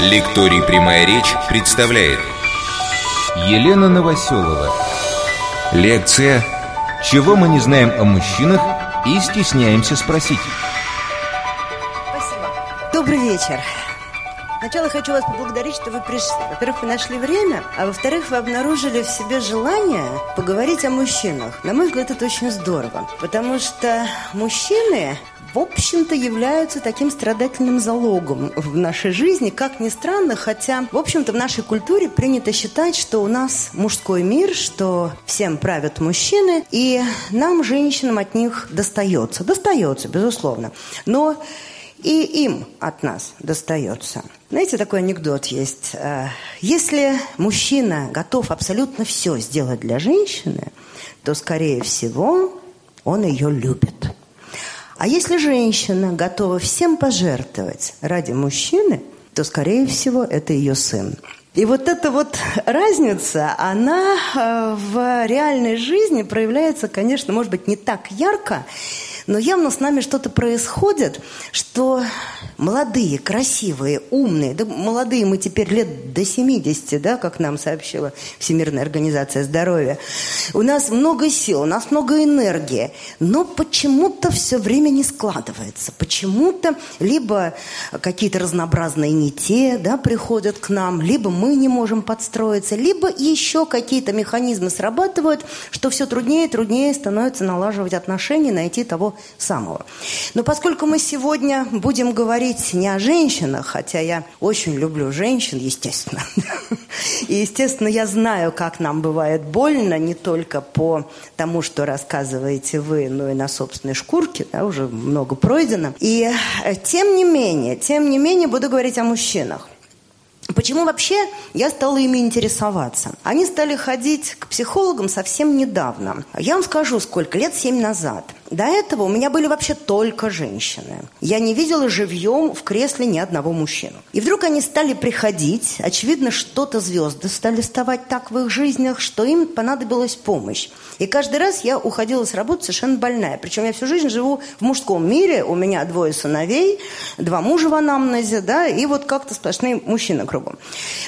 Лекторий «Прямая речь» представляет Елена Новоселова Лекция «Чего мы не знаем о мужчинах и стесняемся спросить» Спасибо. Добрый вечер. Сначала хочу вас поблагодарить, что вы пришли. Во-первых, вы нашли время, а во-вторых, вы обнаружили в себе желание поговорить о мужчинах. На мой взгляд, это очень здорово, потому что мужчины в общем-то, являются таким страдательным залогом в нашей жизни, как ни странно, хотя, в общем-то, в нашей культуре принято считать, что у нас мужской мир, что всем правят мужчины, и нам, женщинам, от них достается. Достается, безусловно. Но и им от нас достается. Знаете, такой анекдот есть. Э, если мужчина готов абсолютно все сделать для женщины, то, скорее всего, он ее любит. А если женщина готова всем пожертвовать ради мужчины, то, скорее всего, это ее сын. И вот эта вот разница, она э, в реальной жизни проявляется, конечно, может быть, не так ярко, но явно с нами что-то происходит, что молодые, красивые, умные. Да, молодые мы теперь лет до 70, да, как нам сообщила Всемирная организация здоровья. У нас много сил, у нас много энергии, но почему-то все время не складывается. Почему-то либо какие-то разнообразные не те да, приходят к нам, либо мы не можем подстроиться, либо еще какие-то механизмы срабатывают, что все труднее и труднее становится налаживать отношения, найти того самого. Но поскольку мы сегодня будем говорить говорить не о женщинах, хотя я очень люблю женщин, естественно. И, естественно, я знаю, как нам бывает больно, не только по тому, что рассказываете вы, но и на собственной шкурке, да, уже много пройдено. И э, тем не менее, тем не менее, буду говорить о мужчинах. Почему вообще я стала ими интересоваться? Они стали ходить к психологам совсем недавно. Я вам скажу, сколько лет, семь назад – До этого у меня были вообще только женщины. Я не видела живьем в кресле ни одного мужчину. И вдруг они стали приходить. Очевидно, что-то звезды стали вставать так в их жизнях, что им понадобилась помощь. И каждый раз я уходила с работы совершенно больная. Причем я всю жизнь живу в мужском мире. У меня двое сыновей, два мужа в анамнезе, да, и вот как-то сплошные мужчины кругом.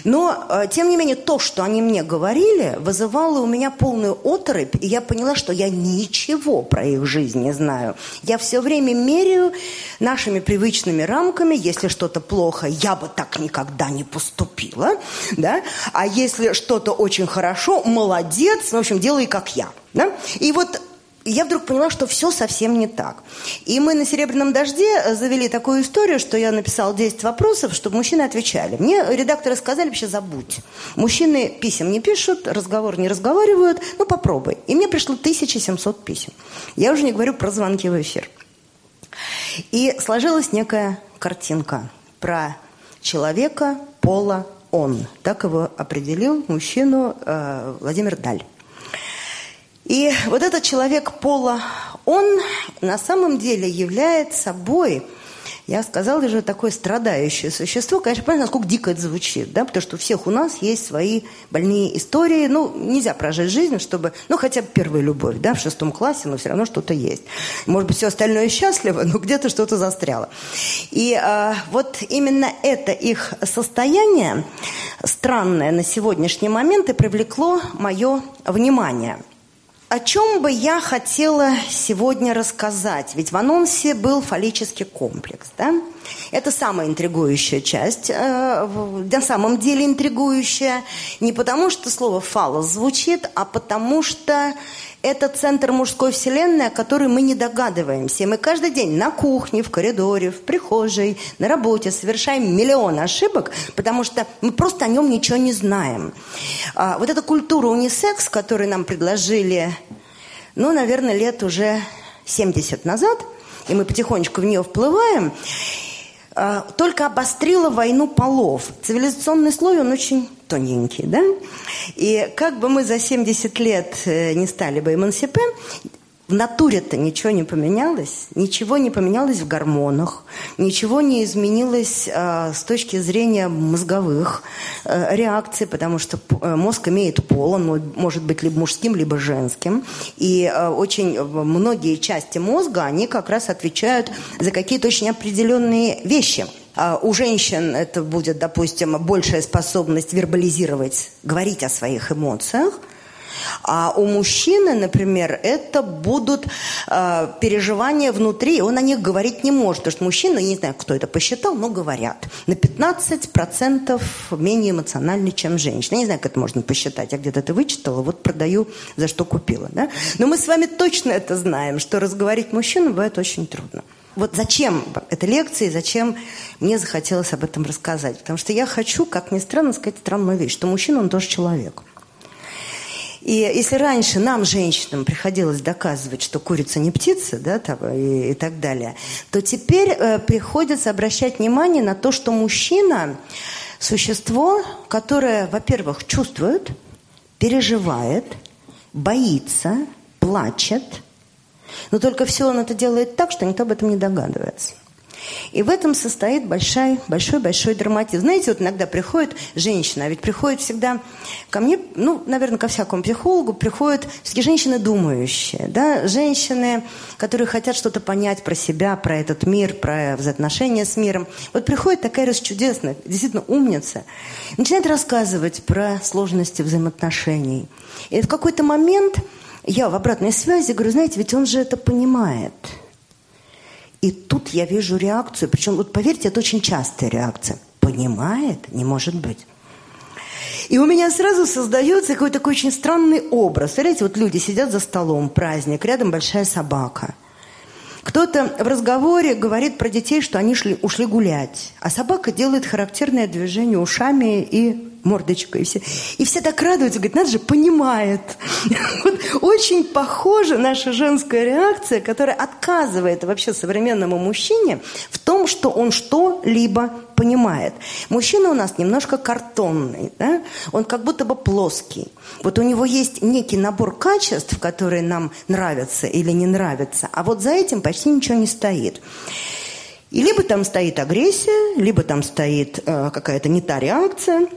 Но, э, тем не менее, то, что они мне говорили, вызывало у меня полную оторопь. И я поняла, что я ничего про их жизнь жизнь, я знаю. Я все время меряю нашими привычными рамками, если что-то плохо, я бы так никогда не поступила, да? а если что-то очень хорошо, молодец, в общем, делай как я. Да? И вот я вдруг поняла, что все совсем не так. И мы на «Серебряном дожде» завели такую историю, что я написала 10 вопросов, чтобы мужчины отвечали. Мне редакторы сказали, вообще забудь. Мужчины писем не пишут, разговор не разговаривают, ну попробуй. И мне пришло 1700 писем. Я уже не говорю про звонки в эфир. И сложилась некая картинка про человека, пола, он. Так его определил мужчину э, Владимир Даль. И вот этот человек пола, он на самом деле является собой я сказала же, такое страдающее существо. Конечно, понятно, насколько дико это звучит, да, потому что у всех у нас есть свои больные истории. Ну, нельзя прожить жизнь, чтобы, ну, хотя бы первая любовь, да, в шестом классе, но все равно что-то есть. Может быть, все остальное счастливо, но где-то что-то застряло. И э, вот именно это их состояние странное на сегодняшний момент и привлекло мое внимание – О чем бы я хотела сегодня рассказать? Ведь в анонсе был фаллический комплекс, да? Это самая интригующая часть, э, на самом деле интригующая, не потому что слово «фалос» звучит, а потому что Это центр мужской вселенной, о которой мы не догадываемся. Мы каждый день на кухне, в коридоре, в прихожей, на работе совершаем миллион ошибок, потому что мы просто о нем ничего не знаем. А, вот эта культура унисекс, которую нам предложили, ну, наверное, лет уже 70 назад, и мы потихонечку в нее вплываем, Э, только обострила войну полов. Цивилизационный слой, он очень тоненький, да? И как бы мы за 70 лет э, не стали бы эмансипе, в натуре-то ничего не поменялось, ничего не поменялось в гормонах, ничего не изменилось э, с точки зрения мозговых э, реакций, потому что э, мозг имеет пол, он может быть либо мужским, либо женским. И э, очень э, многие части мозга, они как раз отвечают за какие-то очень определенные вещи. У женщин это будет, допустим, большая способность вербализировать, говорить о своих эмоциях. А у мужчины, например, это будут э, переживания внутри, он о них говорить не может, потому что мужчина, я не знаю, кто это посчитал, но говорят, на 15% менее эмоциональны, чем женщина. Я не знаю, как это можно посчитать, я где-то это вычитала, вот продаю, за что купила. Да? Но мы с вами точно это знаем, что разговорить мужчину бывает очень трудно. Вот зачем эта лекция, зачем мне захотелось об этом рассказать? Потому что я хочу, как ни странно, сказать странную вещь, что мужчина, он тоже человек. И если раньше нам, женщинам, приходилось доказывать, что курица не птица, да, там, и, и так далее, то теперь э, приходится обращать внимание на то, что мужчина – существо, которое, во-первых, чувствует, переживает, боится, плачет, но только все он это делает так, что никто об этом не догадывается. И в этом состоит большой, большой, большой драматизм. Знаете, вот иногда приходит женщина, ведь приходит всегда ко мне, ну, наверное, ко всякому психологу приходят все-таки женщины думающие, да, женщины, которые хотят что-то понять про себя, про этот мир, про взаимоотношения с миром. Вот приходит такая расчудесная, действительно умница, начинает рассказывать про сложности взаимоотношений. И в какой-то момент я в обратной связи говорю, знаете, ведь он же это понимает – И тут я вижу реакцию, причем, вот поверьте, это очень частая реакция. Понимает? Не может быть. И у меня сразу создается какой-то такой очень странный образ. Смотрите, вот люди сидят за столом, праздник, рядом большая собака. Кто-то в разговоре говорит про детей, что они шли, ушли гулять, а собака делает характерное движение ушами и мордочка, и все. И все так радуются, говорят, надо же, понимает. Вот очень похожа наша женская реакция, которая отказывает вообще современному мужчине в том, что он что-либо понимает. Мужчина у нас немножко картонный, да? он как будто бы плоский. Вот у него есть некий набор качеств, которые нам нравятся или не нравятся, а вот за этим почти ничего не стоит. И либо там стоит агрессия, либо там стоит э, какая-то не та реакция –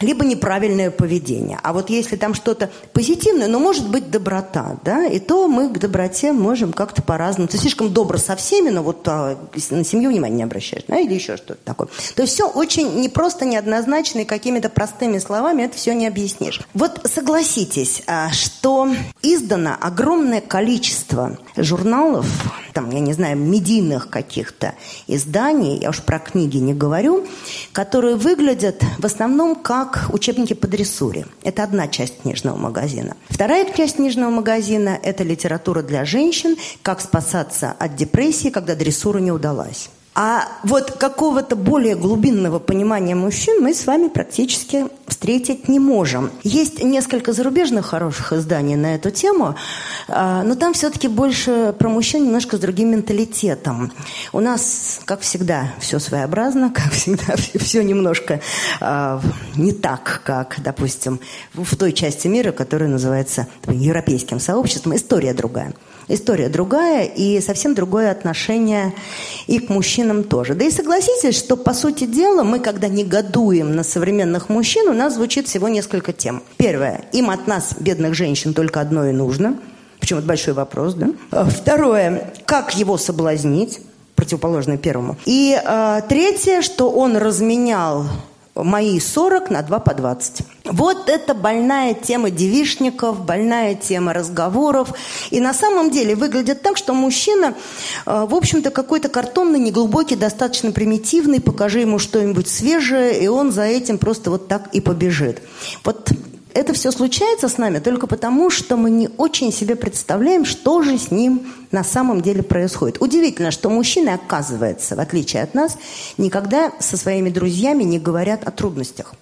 либо неправильное поведение. А вот если там что-то позитивное, но ну, может быть доброта, да, и то мы к доброте можем как-то по-разному. Ты слишком добр со всеми, но вот а, на семью внимания не обращаешь, да, или еще что-то такое. То есть все очень не просто неоднозначно и какими-то простыми словами это все не объяснишь. Вот согласитесь, что издано огромное количество журналов, там, я не знаю, медийных каких-то изданий, я уж про книги не говорю, которые выглядят в основном как как учебники по дрессуре. Это одна часть книжного магазина. Вторая часть книжного магазина – это литература для женщин, как спасаться от депрессии, когда дрессура не удалась. А вот какого-то более глубинного понимания мужчин мы с вами практически встретить не можем. Есть несколько зарубежных хороших изданий на эту тему, но там все-таки больше про мужчин немножко с другим менталитетом. У нас, как всегда, все своеобразно, как всегда, все немножко не так, как, допустим, в той части мира, которая называется европейским сообществом, история другая. история другая и совсем другое отношение и к мужчинам тоже. Да и согласитесь, что, по сути дела, мы, когда негодуем на современных мужчин, у нас звучит всего несколько тем. Первое. Им от нас, бедных женщин, только одно и нужно. Причем это большой вопрос, да? Второе. Как его соблазнить? противоположное первому. И э, третье, что он разменял мои 40 на 2 по 20. Вот это больная тема девишников, больная тема разговоров. И на самом деле выглядит так, что мужчина, э, в общем-то, какой-то картонный, неглубокий, достаточно примитивный, покажи ему что-нибудь свежее, и он за этим просто вот так и побежит. Вот это все случается с нами только потому, что мы не очень себе представляем, что же с ним на самом деле происходит. Удивительно, что мужчины, оказывается, в отличие от нас, никогда со своими друзьями не говорят о трудностях.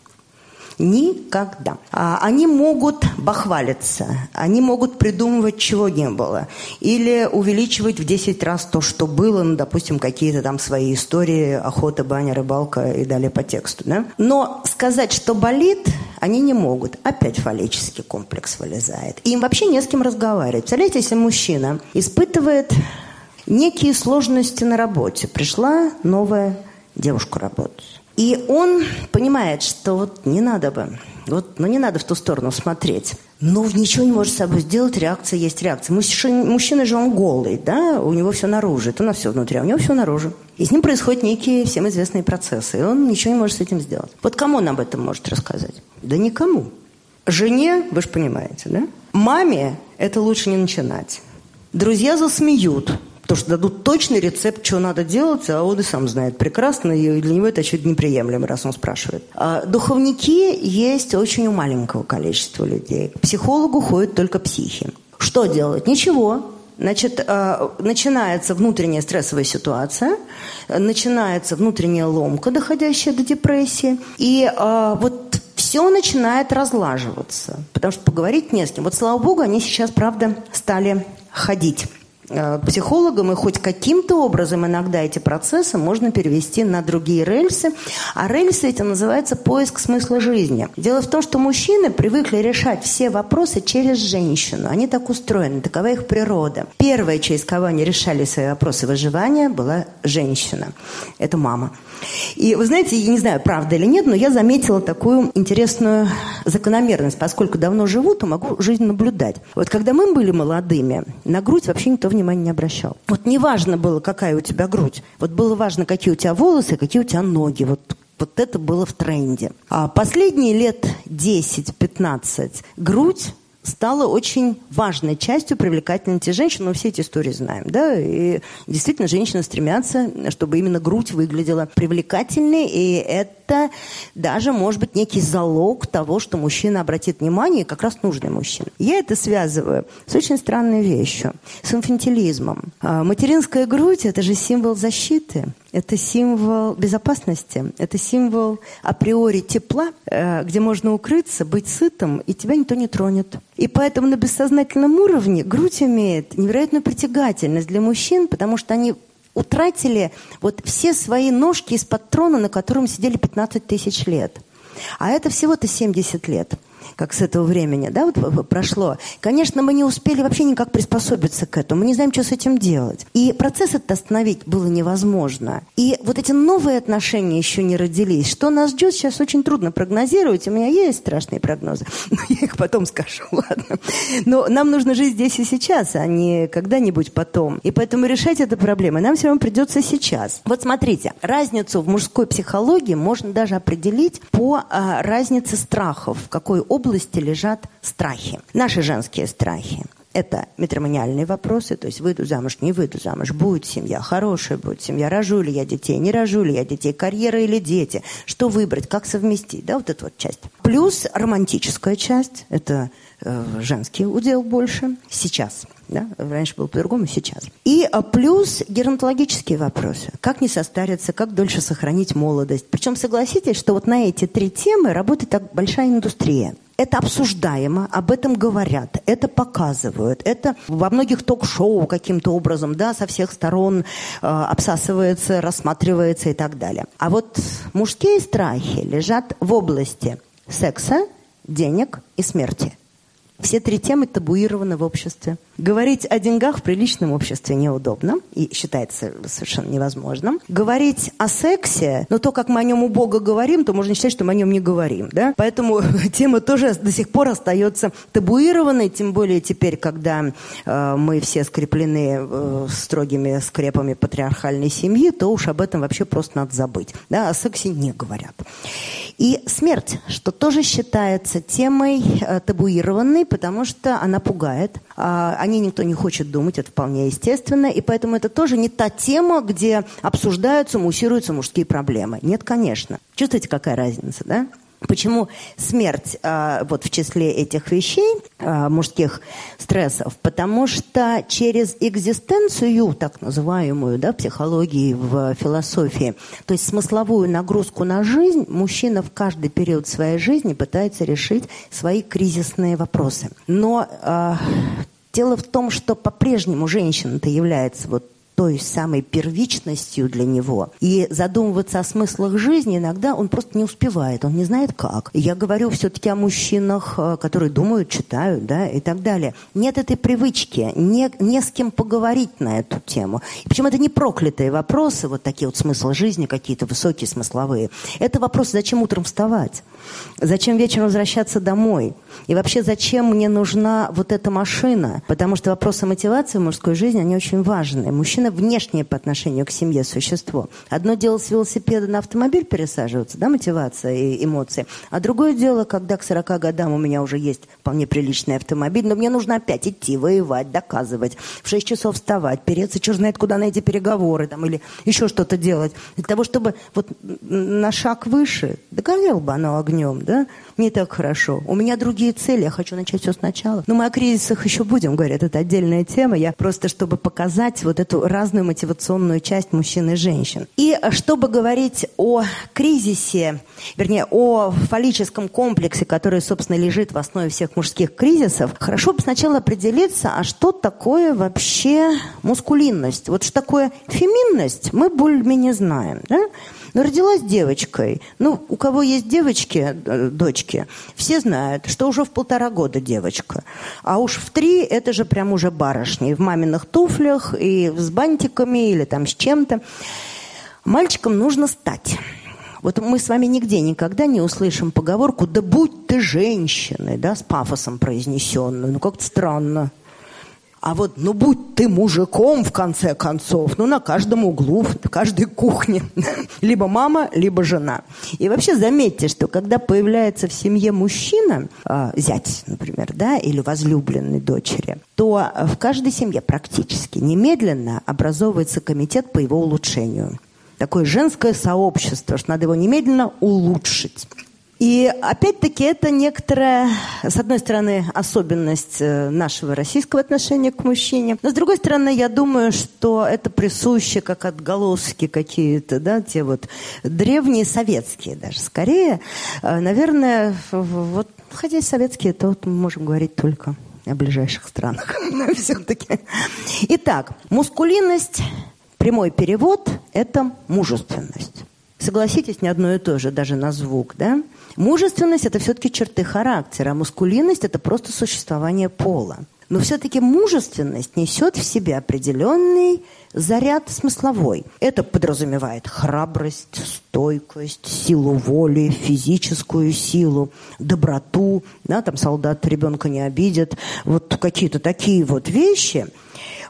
Никогда. Они могут бахвалиться, они могут придумывать, чего не было. Или увеличивать в 10 раз то, что было, ну, допустим, какие-то там свои истории, охота, баня, рыбалка и далее по тексту. Да? Но сказать, что болит, они не могут. Опять фаллический комплекс вылезает. И им вообще не с кем разговаривать. Представляете, если мужчина испытывает некие сложности на работе, пришла новая девушку работать И он понимает, что вот не надо бы, вот, ну не надо в ту сторону смотреть. Но ничего не может с собой сделать, реакция есть реакция. Мужчина, мужчина же он голый, да, у него все наружу, это у нас все внутри, а у него все наружу. И с ним происходят некие всем известные процессы, и он ничего не может с этим сделать. Вот кому он об этом может рассказать? Да никому. Жене, вы же понимаете, да? Маме это лучше не начинать. Друзья засмеют, Потому что дадут точный рецепт, что надо делать, а он и сам знает прекрасно, и для него это очевидно неприемлемо, раз он спрашивает. А духовники есть очень у маленького количества людей. К психологу ходят только психи. Что делать? Ничего. Значит, начинается внутренняя стрессовая ситуация, начинается внутренняя ломка, доходящая до депрессии. И вот все начинает разлаживаться, потому что поговорить не с кем. Вот, слава богу, они сейчас, правда, стали ходить. Э, психологом, и хоть каким-то образом иногда эти процессы можно перевести на другие рельсы. А рельсы эти называются поиск смысла жизни. Дело в том, что мужчины привыкли решать все вопросы через женщину. Они так устроены, такова их природа. Первая, через кого они решали свои вопросы выживания, была женщина. Это мама. И вы знаете, я не знаю, правда или нет, но я заметила такую интересную закономерность. Поскольку давно живу, то могу жизнь наблюдать. Вот когда мы были молодыми, на грудь вообще никто внимания не обращал. Вот не важно было, какая у тебя грудь. Вот было важно, какие у тебя волосы, какие у тебя ноги. Вот вот это было в тренде. А последние лет 10-15 грудь стала очень важной частью привлекательности женщин. Мы все эти истории знаем, да, и действительно женщины стремятся, чтобы именно грудь выглядела привлекательной, и это даже, может быть, некий залог того, что мужчина обратит внимание, и как раз нужный мужчина. Я это связываю с очень странной вещью, с инфантилизмом. Материнская грудь – это же символ защиты. это символ безопасности, это символ априори тепла, э, где можно укрыться, быть сытым, и тебя никто не тронет. И поэтому на бессознательном уровне грудь имеет невероятную притягательность для мужчин, потому что они утратили вот все свои ножки из-под трона, на котором сидели 15 тысяч лет. А это всего-то 70 лет. как с этого времени, да, вот прошло. Конечно, мы не успели вообще никак приспособиться к этому. Мы не знаем, что с этим делать. И процесс это остановить было невозможно. И вот эти новые отношения еще не родились. Что нас ждет, сейчас очень трудно прогнозировать. У меня есть страшные прогнозы, но я их потом скажу, ладно. Но нам нужно жить здесь и сейчас, а не когда-нибудь потом. И поэтому решать эту проблему нам все равно придется сейчас. Вот смотрите, разницу в мужской психологии можно даже определить по а, разнице страхов, в какой области лежат страхи, наши женские страхи. Это матримониальные вопросы, то есть выйду замуж, не выйду замуж, будет семья хорошая, будет семья, рожу ли я детей, не рожу ли я детей, карьера или дети, что выбрать, как совместить, да, вот эта вот часть. Плюс романтическая часть, это э, женский удел больше сейчас, да, раньше был по-другому, сейчас. И а, плюс геронтологические вопросы, как не состариться, как дольше сохранить молодость. Причем согласитесь, что вот на эти три темы работает так большая индустрия. это обсуждаемо, об этом говорят, это показывают, это во многих ток-шоу каким-то образом, да, со всех сторон э, обсасывается, рассматривается и так далее. А вот мужские страхи лежат в области секса, денег и смерти. Все три темы табуированы в обществе. Говорить о деньгах при личном обществе неудобно и считается совершенно невозможным. Говорить о сексе, но то, как мы о нем у Бога говорим, то можно считать, что мы о нем не говорим. Да? Поэтому тема тоже до сих пор остается табуированной, тем более теперь, когда э, мы все скреплены э, строгими скрепами патриархальной семьи, то уж об этом вообще просто надо забыть. Да? О сексе не говорят. И смерть, что тоже считается темой э, табуированной, потому что она пугает. Э, о ней никто не хочет думать, это вполне естественно, и поэтому это тоже не та тема, где обсуждаются, муссируются мужские проблемы. Нет, конечно. Чувствуете, какая разница, да? Почему смерть э, вот в числе этих вещей, э, мужских стрессов? Потому что через экзистенцию, так называемую, да, психологии в философии, то есть смысловую нагрузку на жизнь, мужчина в каждый период своей жизни пытается решить свои кризисные вопросы. Но э, Дело в том, что по-прежнему женщина-то является вот той самой первичностью для него. И задумываться о смыслах жизни иногда он просто не успевает, он не знает как. Я говорю все-таки о мужчинах, э, которые думают, читают, да, и так далее. Нет этой привычки, не, не с кем поговорить на эту тему. И причем это не проклятые вопросы, вот такие вот смыслы жизни, какие-то высокие смысловые. Это вопрос, зачем утром вставать? Зачем вечером возвращаться домой? И вообще, зачем мне нужна вот эта машина? Потому что вопросы мотивации в мужской жизни, они очень важны. Мужчина совершенно внешнее по отношению к семье существо. Одно дело с велосипеда на автомобиль пересаживаться, да, мотивация и эмоции. А другое дело, когда к 40 годам у меня уже есть вполне приличный автомобиль, но мне нужно опять идти, воевать, доказывать, в 6 часов вставать, переться, черт знает куда на эти переговоры там, или еще что-то делать. Для того, чтобы вот на шаг выше догорел бы оно огнем, да? Не так хорошо. У меня другие цели, я хочу начать все сначала. Но мы о кризисах еще будем, говорят, это отдельная тема. Я просто, чтобы показать вот эту разную мотивационную часть мужчин и женщин. И чтобы говорить о кризисе, вернее, о фаллическом комплексе, который, собственно, лежит в основе всех мужских кризисов, хорошо бы сначала определиться, а что такое вообще мускулинность? Вот что такое феминность, мы более-менее знаем. Да? Но родилась девочкой. Ну, у кого есть девочки, э, дочки, все знают, что уже в полтора года девочка. А уж в три это же прям уже барышни. В маминых туфлях и с бантиками или там с чем-то. Мальчикам нужно стать. Вот мы с вами нигде никогда не услышим поговорку «да будь ты женщиной», да, с пафосом произнесенную. Ну, как-то странно. А вот, ну будь ты мужиком, в конце концов, ну на каждом углу, в каждой кухне. либо мама, либо жена. И вообще заметьте, что когда появляется в семье мужчина, э, зять, например, да, или возлюбленной дочери, то в каждой семье практически немедленно образовывается комитет по его улучшению. Такое женское сообщество, что надо его немедленно улучшить. И опять-таки это некоторая, с одной стороны, особенность э, нашего российского отношения к мужчине, но с другой стороны, я думаю, что это присуще как отголоски какие-то, да, те вот древние советские даже скорее. Э, наверное, вот, хотя и советские, то вот мы можем говорить только о ближайших странах все-таки. Итак, мускулинность, прямой перевод – это мужественность. Согласитесь, не одно и то же, даже на звук, да? Мужественность – это все-таки черты характера, а мускулинность – это просто существование пола. Но все-таки мужественность несет в себе определенный заряд смысловой. Это подразумевает храбрость, стойкость, силу воли, физическую силу, доброту. Да, там солдат ребенка не обидит. Вот какие-то такие вот вещи.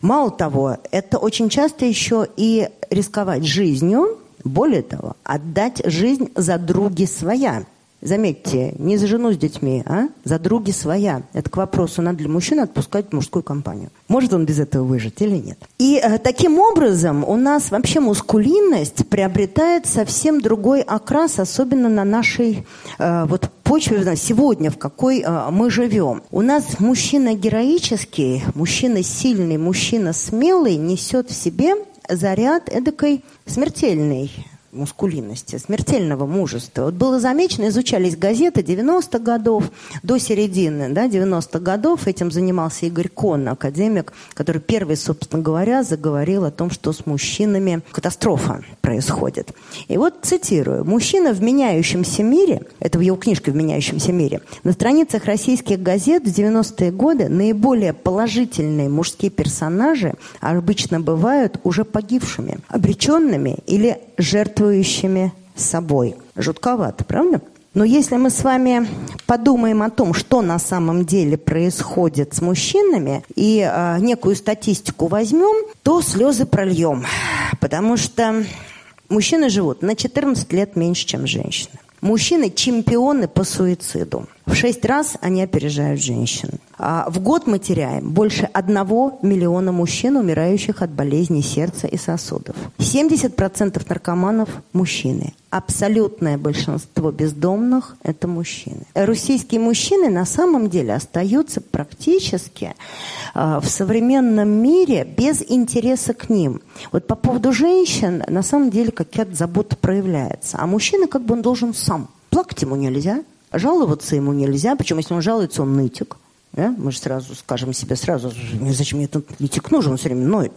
Мало того, это очень часто еще и рисковать жизнью, более того, отдать жизнь за други своя. Заметьте, не за жену с детьми, а за други своя. Это к вопросу, надо ли мужчина отпускать мужскую компанию. Может он без этого выжить или нет. И э, таким образом у нас вообще мускулинность приобретает совсем другой окрас, особенно на нашей э, вот почве, на сегодня, в какой э, мы живем. У нас мужчина героический, мужчина сильный, мужчина смелый несет в себе заряд эдакой смертельной мускулинности, смертельного мужества. Вот было замечено, изучались газеты 90-х годов, до середины да, 90-х годов. Этим занимался Игорь Кон, академик, который первый, собственно говоря, заговорил о том, что с мужчинами катастрофа. происходит. И вот цитирую. «Мужчина в меняющемся мире» — это в его книжке «В меняющемся мире» — на страницах российских газет в 90-е годы наиболее положительные мужские персонажи обычно бывают уже погибшими, обреченными или жертвующими собой. Жутковато, правда? Но если мы с вами подумаем о том, что на самом деле происходит с мужчинами, и э, некую статистику возьмем, то слезы прольем. Потому что Мужчины живут на 14 лет меньше, чем женщины. Мужчины чемпионы по суициду. В шесть раз они опережают женщин. А в год мы теряем больше одного миллиона мужчин, умирающих от болезней сердца и сосудов. 70% наркоманов – мужчины, абсолютное большинство бездомных – это мужчины. Российские мужчины на самом деле остаются практически э, в современном мире без интереса к ним. Вот по поводу женщин на самом деле какая-то забота проявляется. А мужчина как бы он должен сам. Плакать ему нельзя, жаловаться ему нельзя, причем если он жалуется, он нытик. Да? Мы же сразу скажем себе сразу, зачем мне этот нытик нужен, он все время ноет.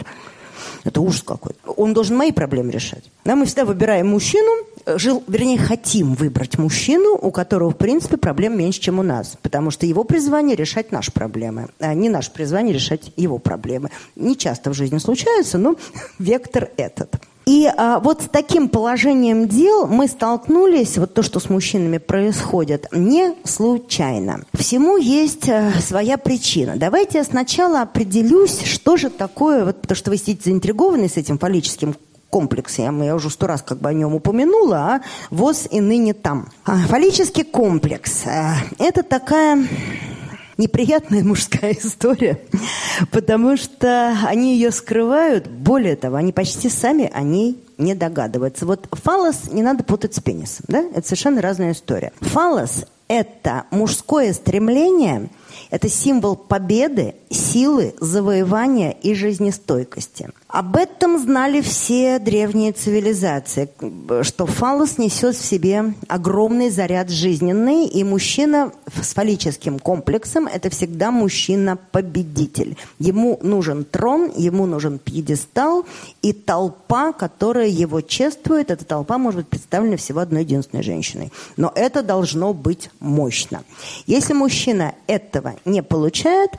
Это ужас какой-то. Он должен мои проблемы решать. Да, мы всегда выбираем мужчину, жил, вернее, хотим выбрать мужчину, у которого, в принципе, проблем меньше, чем у нас. Потому что его призвание решать наши проблемы, а не наше призвание решать его проблемы. Не часто в жизни случается, но вектор этот. И а, вот с таким положением дел мы столкнулись, вот то, что с мужчинами происходит, не случайно. Всему есть а, э, своя причина. Давайте я сначала определюсь, что же такое, вот, потому что вы сидите заинтригованы с этим фаллическим комплексе. Я уже сто раз как бы о нем упомянула. А ВОЗ и ныне там. Фаллический комплекс. Э, это такая неприятная мужская история, потому что они ее скрывают. Более того, они почти сами о ней не догадываются. Вот фалос не надо путать с пенисом. Да? Это совершенно разная история. Фалос – это мужское стремление – Это символ победы, силы, завоевания и жизнестойкости. Об этом знали все древние цивилизации, что фалос несет в себе огромный заряд жизненный, и мужчина с фаллическим комплексом – это всегда мужчина-победитель. Ему нужен трон, ему нужен пьедестал, и толпа, которая его чествует, эта толпа может быть представлена всего одной единственной женщиной. Но это должно быть мощно. Если мужчина этого этого не получают,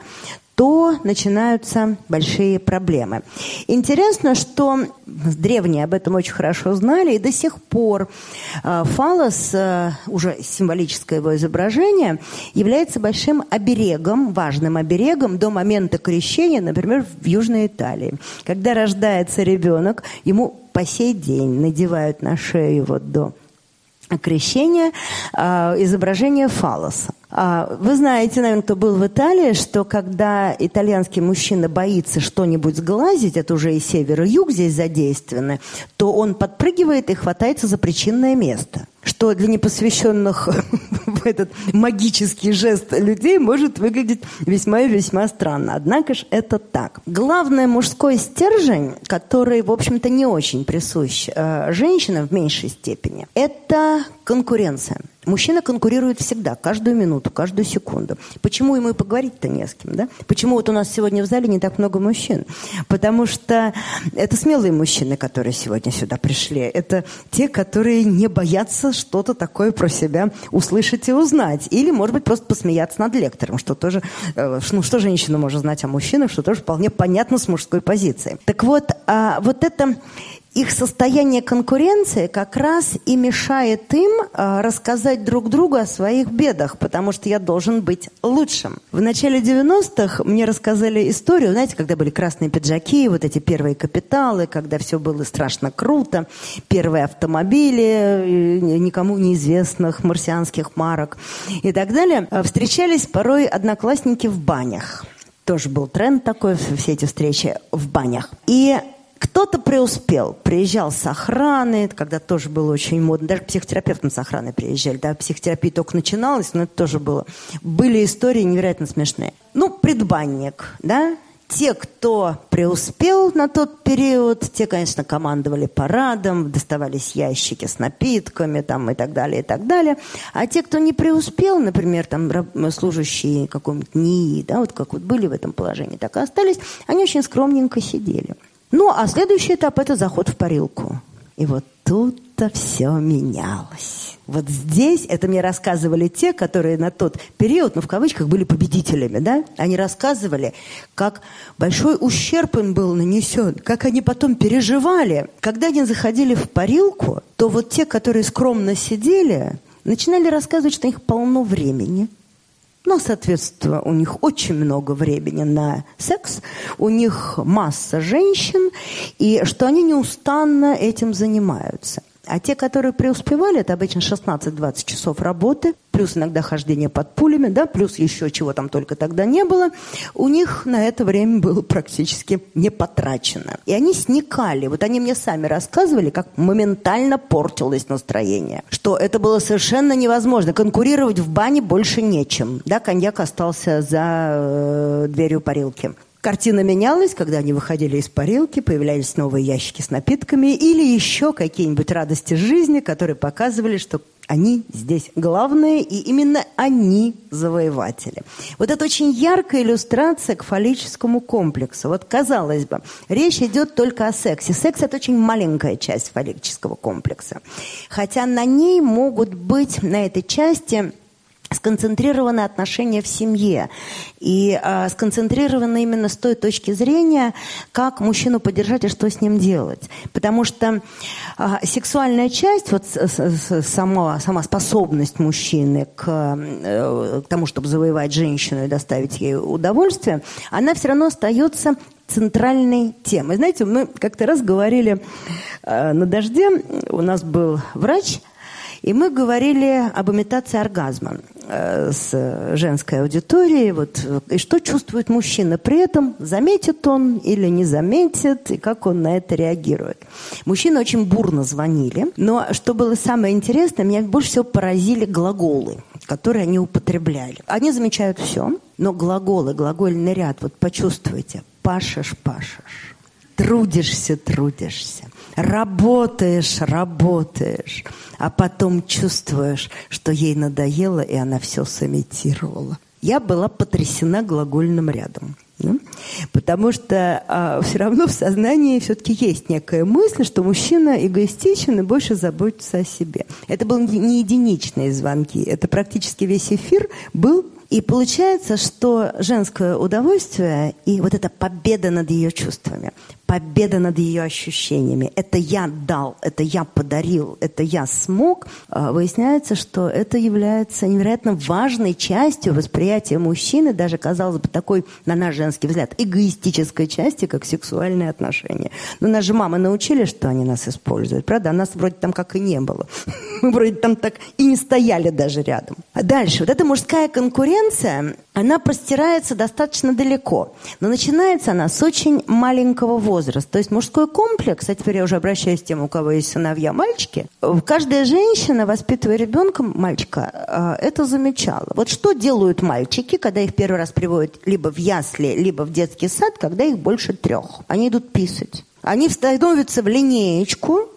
то начинаются большие проблемы. Интересно, что древние об этом очень хорошо знали, и до сих пор фалос, уже символическое его изображение, является большим оберегом, важным оберегом до момента крещения, например, в Южной Италии. Когда рождается ребенок, ему по сей день надевают на шею вот до крещения изображение фалоса. Вы знаете, наверное, кто был в Италии, что когда итальянский мужчина боится что-нибудь сглазить, это уже и север, и юг здесь задействованы, то он подпрыгивает и хватается за причинное место – что для непосвященных этот магический жест людей может выглядеть весьма и весьма странно. Однако же это так. Главное мужской стержень, который, в общем-то, не очень присущ э, женщинам в меньшей степени, это конкуренция. Мужчина конкурирует всегда, каждую минуту, каждую секунду. Почему ему и поговорить-то не с кем, да? Почему вот у нас сегодня в зале не так много мужчин? Потому что это смелые мужчины, которые сегодня сюда пришли. Это те, которые не боятся хочется что-то такое про себя услышать и узнать. Или, может быть, просто посмеяться над лектором, что тоже, э, ну, что женщина может знать о мужчинах, что тоже вполне понятно с мужской позиции. Так вот, а, вот это их состояние конкуренции как раз и мешает им рассказать друг другу о своих бедах, потому что я должен быть лучшим. В начале 90-х мне рассказали историю, знаете, когда были красные пиджаки, вот эти первые капиталы, когда все было страшно круто, первые автомобили э, никому неизвестных марсианских марок и так далее. Встречались порой одноклассники в банях. Тоже был тренд такой, все эти встречи в банях. И Кто-то преуспел, приезжал с охраны, когда тоже было очень модно, даже психотерапевтом с охраны приезжали, да, психотерапия только начиналась, но это тоже было. Были истории невероятно смешные. Ну, предбанник, да, те, кто преуспел на тот период, те, конечно, командовали парадом, доставались ящики с напитками там, и так далее, и так далее. А те, кто не преуспел, например, там, служащие каком-нибудь НИИ, да, вот как вот были в этом положении, так и остались, они очень скромненько сидели – Ну, а следующий этап – это заход в парилку. И вот тут-то все менялось. Вот здесь, это мне рассказывали те, которые на тот период, ну, в кавычках, были победителями, да? Они рассказывали, как большой ущерб им был нанесен, как они потом переживали. Когда они заходили в парилку, то вот те, которые скромно сидели, начинали рассказывать, что у них полно времени – но, соответственно, у них очень много времени на секс, у них масса женщин, и что они неустанно этим занимаются. А те, которые преуспевали, это обычно 16-20 часов работы, плюс иногда хождение под пулями, да, плюс еще чего там только тогда не было, у них на это время было практически не потрачено. И они сникали. Вот они мне сами рассказывали, как моментально портилось настроение. Что это было совершенно невозможно. Конкурировать в бане больше нечем. Да, коньяк остался за э, дверью парилки. Картина менялась, когда они выходили из парилки, появлялись новые ящики с напитками или еще какие-нибудь радости жизни, которые показывали, что они здесь главные, и именно они завоеватели. Вот это очень яркая иллюстрация к фаллическому комплексу. Вот, казалось бы, речь идет только о сексе. Секс – это очень маленькая часть фаллического комплекса. Хотя на ней могут быть, на этой части, сконцентрированы отношения в семье и э, сконцентрированы именно с той точки зрения, как мужчину поддержать и что с ним делать. Потому что э, сексуальная часть, вот с, с, сама, сама способность мужчины к, э, к тому, чтобы завоевать женщину и доставить ей удовольствие, она все равно остается центральной темой. Знаете, мы как-то раз говорили э, на дожде, у нас был врач, и мы говорили об имитации оргазма. с женской аудиторией, вот, и что чувствует мужчина при этом, заметит он или не заметит, и как он на это реагирует. Мужчины очень бурно звонили, но что было самое интересное, меня больше всего поразили глаголы, которые они употребляли. Они замечают все, но глаголы, глагольный ряд, вот почувствуйте, пашешь, пашешь, трудишься, трудишься. Работаешь, работаешь, а потом чувствуешь, что ей надоело, и она все сымитировала. Я была потрясена глагольным рядом. Потому что а, все равно в сознании все-таки есть некая мысль, что мужчина эгоистичен и больше заботится о себе. Это были не единичные звонки. Это практически весь эфир был И получается, что женское удовольствие и вот эта победа над ее чувствами, победа над ее ощущениями, это я дал, это я подарил, это я смог, выясняется, что это является невероятно важной частью восприятия мужчины, даже, казалось бы, такой, на наш женский взгляд, эгоистической части, как сексуальные отношения. Но нас же мамы научили, что они нас используют, правда? А нас вроде там как и не было. Мы вроде там так и не стояли даже рядом. А дальше, вот эта мужская конкуренция, тенденция, она простирается достаточно далеко, но начинается она с очень маленького возраста. То есть мужской комплекс, а теперь я уже обращаюсь к тем, у кого есть сыновья мальчики, каждая женщина, воспитывая ребенка, мальчика, э, это замечала. Вот что делают мальчики, когда их первый раз приводят либо в ясли, либо в детский сад, когда их больше трех? Они идут писать. Они становятся в линеечку,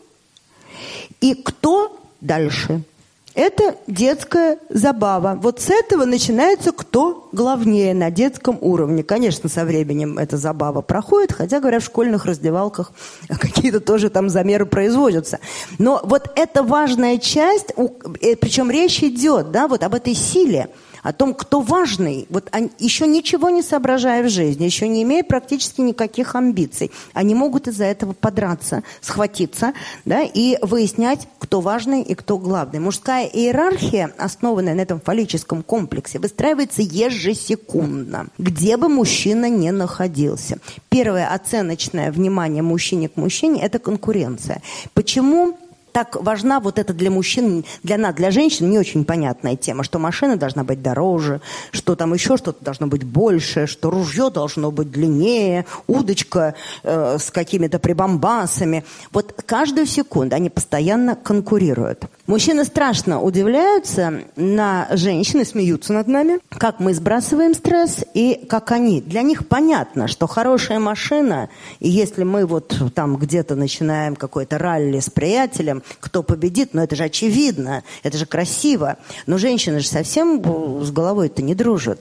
и кто дальше – Это детская забава. Вот с этого начинается кто главнее на детском уровне. Конечно, со временем эта забава проходит, хотя, говорят, в школьных раздевалках какие-то тоже там замеры производятся. Но вот эта важная часть, э, причем речь идет да, вот об этой силе, о том, кто важный. Вот они еще ничего не соображая в жизни, еще не имея практически никаких амбиций. Они могут из-за этого подраться, схватиться да, и выяснять, кто важный и кто главный. Мужская иерархия, основанная на этом фаллическом комплексе, выстраивается ежесекундно, где бы мужчина ни находился. Первое оценочное внимание мужчине к мужчине – это конкуренция. Почему так важна вот это для мужчин, для нас, для женщин не очень понятная тема, что машина должна быть дороже, что там еще что-то должно быть больше, что ружье должно быть длиннее, удочка э, с какими-то прибамбасами. Вот каждую секунду они постоянно конкурируют. Мужчины страшно удивляются на женщины, смеются над нами, как мы сбрасываем стресс и как они. Для них понятно, что хорошая машина, и если мы вот там где-то начинаем какое-то ралли с приятелем, кто победит, но это же очевидно, это же красиво. Но женщины же совсем с головой-то не дружат.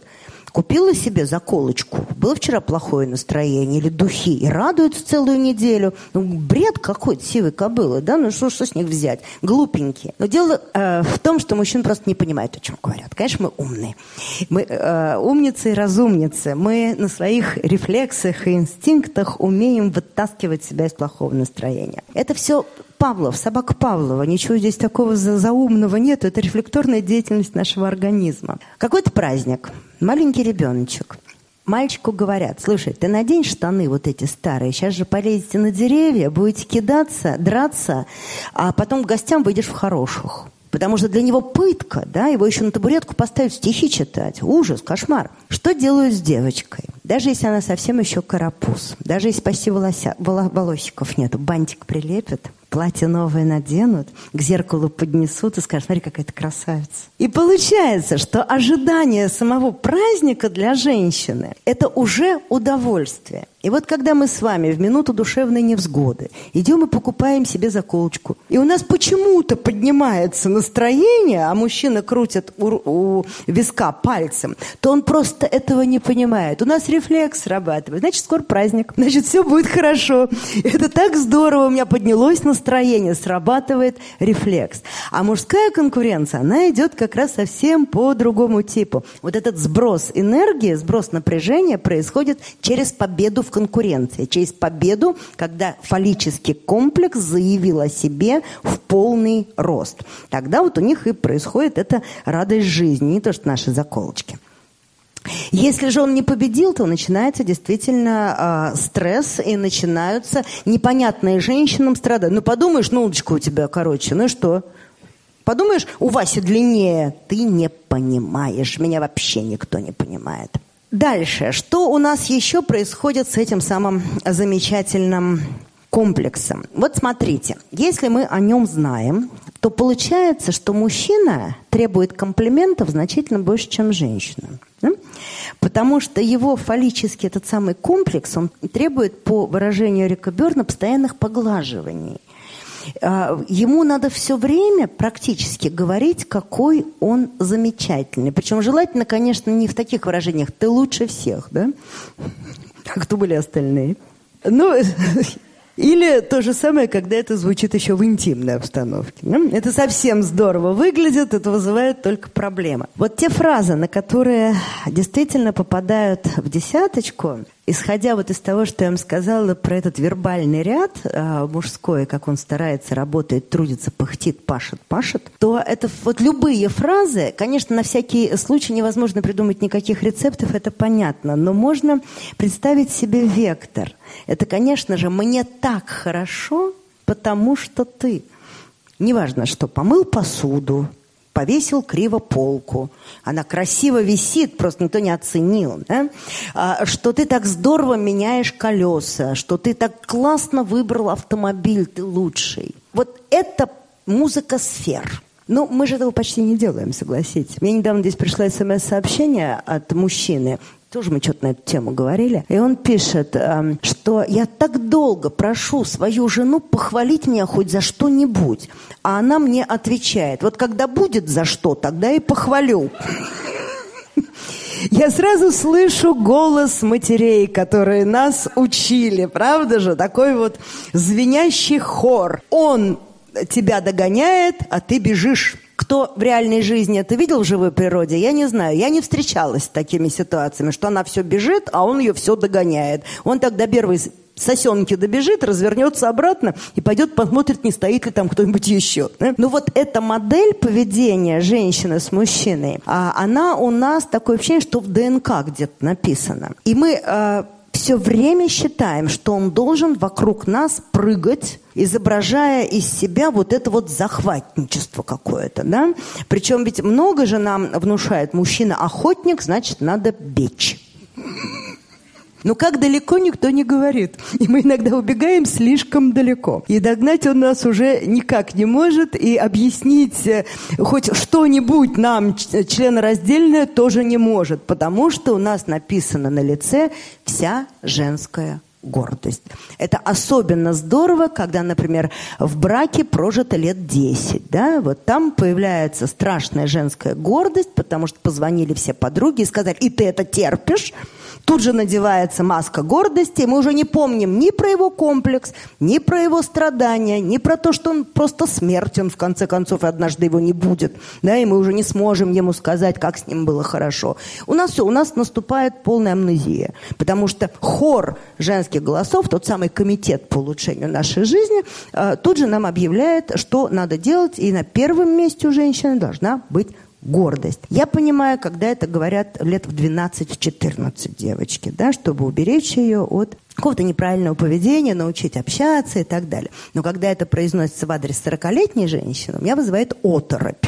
Купила себе заколочку, было вчера плохое настроение или духи, и радуются целую неделю. Ну, бред какой-то сивый кобылы, да? Ну, что, что с них взять? Глупенькие. Но дело э, в том, что мужчины просто не понимают, о чем говорят. Конечно, мы умные. Мы э, умницы и разумницы. Мы на своих рефлексах и инстинктах умеем вытаскивать себя из плохого настроения. Это все Павлов, собака Павлова. Ничего здесь такого заумного нет. Это рефлекторная деятельность нашего организма. Какой-то праздник. Маленький ребеночек. Мальчику говорят, слушай, ты надень штаны вот эти старые, сейчас же полезете на деревья, будете кидаться, драться, а потом к гостям выйдешь в хороших. Потому что для него пытка, да, его еще на табуретку поставят стихи читать. Ужас, кошмар. Что делают с девочкой? Даже если она совсем еще карапуз, даже если почти волося, волосиков нету, бантик прилепят, платье новое наденут, к зеркалу поднесут и скажут, смотри, какая ты красавица. И получается, что ожидание самого праздника для женщины – это уже удовольствие. И вот когда мы с вами в минуту душевной невзгоды идем и покупаем себе заколочку, и у нас почему-то поднимается настроение, а мужчина крутит у, у виска пальцем, то он просто этого не понимает. У нас рефлекс срабатывает. Значит, скоро праздник. Значит, все будет хорошо. Это так здорово. У меня поднялось настроение. Срабатывает рефлекс. А мужская конкуренция, она идет как раз совсем по другому типу. Вот этот сброс энергии, сброс напряжения происходит через победу в в конкуренции, через победу, когда фаллический комплекс заявил о себе в полный рост. Тогда вот у них и происходит эта радость жизни, не то что наши заколочки. Если же он не победил, то начинается действительно э, стресс и начинаются непонятные женщинам страдания. Ну подумаешь, нулочка у тебя короче, ну что? Подумаешь, у Васи длиннее. Ты не понимаешь, меня вообще никто не понимает. Дальше, что у нас еще происходит с этим самым замечательным комплексом? Вот смотрите, если мы о нем знаем, то получается, что мужчина требует комплиментов значительно больше, чем женщина. Да? Потому что его фаллический этот самый комплекс, он требует, по выражению Рика Берна, постоянных поглаживаний – Э, ему надо все время практически говорить, какой он замечательный. Причем желательно, конечно, не в таких выражениях «ты лучше всех», да? А кто были остальные? Ну, или то же самое, когда это звучит еще в интимной обстановке. Да? Это совсем здорово выглядит, это вызывает только проблемы. Вот те фразы, на которые действительно попадают в десяточку, Исходя вот из того, что я вам сказала про этот вербальный ряд э, мужской, как он старается, работает, трудится, пыхтит, пашет, пашет, то это вот любые фразы, конечно, на всякий случай невозможно придумать никаких рецептов, это понятно, но можно представить себе вектор. Это, конечно же, мне так хорошо, потому что ты. Неважно, что помыл посуду, повесил криво полку. Она красиво висит, просто никто не оценил. Да? А, что ты так здорово меняешь колеса, что ты так классно выбрал автомобиль, ты лучший. Вот это музыка сфер. Но мы же этого почти не делаем, согласитесь. Мне недавно здесь пришло смс-сообщение от мужчины. тоже мы что-то на эту тему говорили. И он пишет, что я так долго прошу свою жену похвалить меня хоть за что-нибудь, а она мне отвечает, вот когда будет за что, тогда и похвалю. Я сразу слышу голос матерей, которые нас учили, правда же? Такой вот звенящий хор. Он тебя догоняет, а ты бежишь. кто в реальной жизни это видел в живой природе, я не знаю. Я не встречалась с такими ситуациями, что она все бежит, а он ее все догоняет. Он тогда первый сосенки добежит, развернется обратно и пойдет посмотрит, не стоит ли там кто-нибудь еще. Да? Ну вот эта модель поведения женщины с мужчиной, она у нас такое ощущение, что в ДНК где-то написано. И мы все время считаем, что он должен вокруг нас прыгать, изображая из себя вот это вот захватничество какое-то, да? Причем ведь много же нам внушает мужчина охотник, значит, надо бечь. Но как далеко, никто не говорит. И мы иногда убегаем слишком далеко. И догнать он нас уже никак не может, и объяснить э, хоть что-нибудь нам, э, членораздельное, тоже не может, потому что у нас написано на лице вся женская гордость. Это особенно здорово, когда, например, в браке прожито лет 10, да, вот там появляется страшная женская гордость, потому что позвонили все подруги и сказали, и ты это терпишь, Тут же надевается маска гордости, мы уже не помним ни про его комплекс, ни про его страдания, ни про то, что он просто смертен, в конце концов, и однажды его не будет, да, и мы уже не сможем ему сказать, как с ним было хорошо. У нас все, у нас наступает полная амнезия, потому что хор женских десятки голосов, тот самый комитет по улучшению нашей жизни, э, тут же нам объявляет, что надо делать, и на первом месте у женщины должна быть гордость. Я понимаю, когда это говорят лет в 12-14 девочки, да, чтобы уберечь ее от какого-то неправильного поведения, научить общаться и так далее. Но когда это произносится в адрес 40-летней женщины, у меня вызывает оторопь.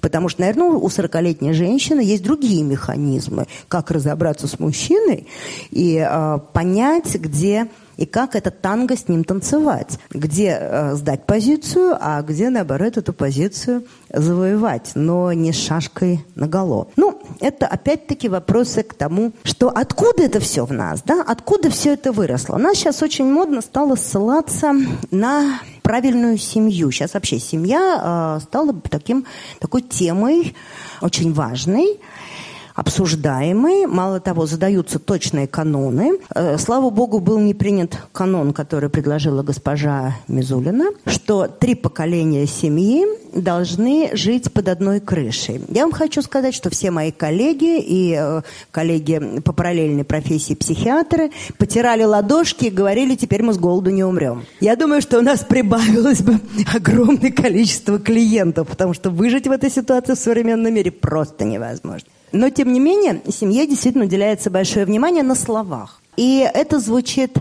Потому что, наверное, у 40-летней женщины есть другие механизмы, как разобраться с мужчиной и э, понять, где и как этот танго с ним танцевать, где э, сдать позицию, а где, наоборот, эту позицию завоевать, но не шашкой наголо. Ну, это опять-таки вопросы к тому, что откуда это все в нас, да, откуда все это выросло. У нас сейчас очень модно стало ссылаться на правильную семью. Сейчас вообще семья э, стала таким, такой темой очень важной. обсуждаем проблемой. Мало того, задаются точные каноны. Э, слава богу, был не принят канон, который предложила госпожа Мизулина, что три поколения семьи должны жить под одной крышей. Я вам хочу сказать, что все мои коллеги и э, коллеги по параллельной профессии психиатры потирали ладошки и говорили, теперь мы с голоду не умрем. Я думаю, что у нас прибавилось бы огромное количество клиентов, потому что выжить в этой ситуации в современном мире просто невозможно. Но, тем не менее, семье действительно уделяется большое внимание на словах. И это звучит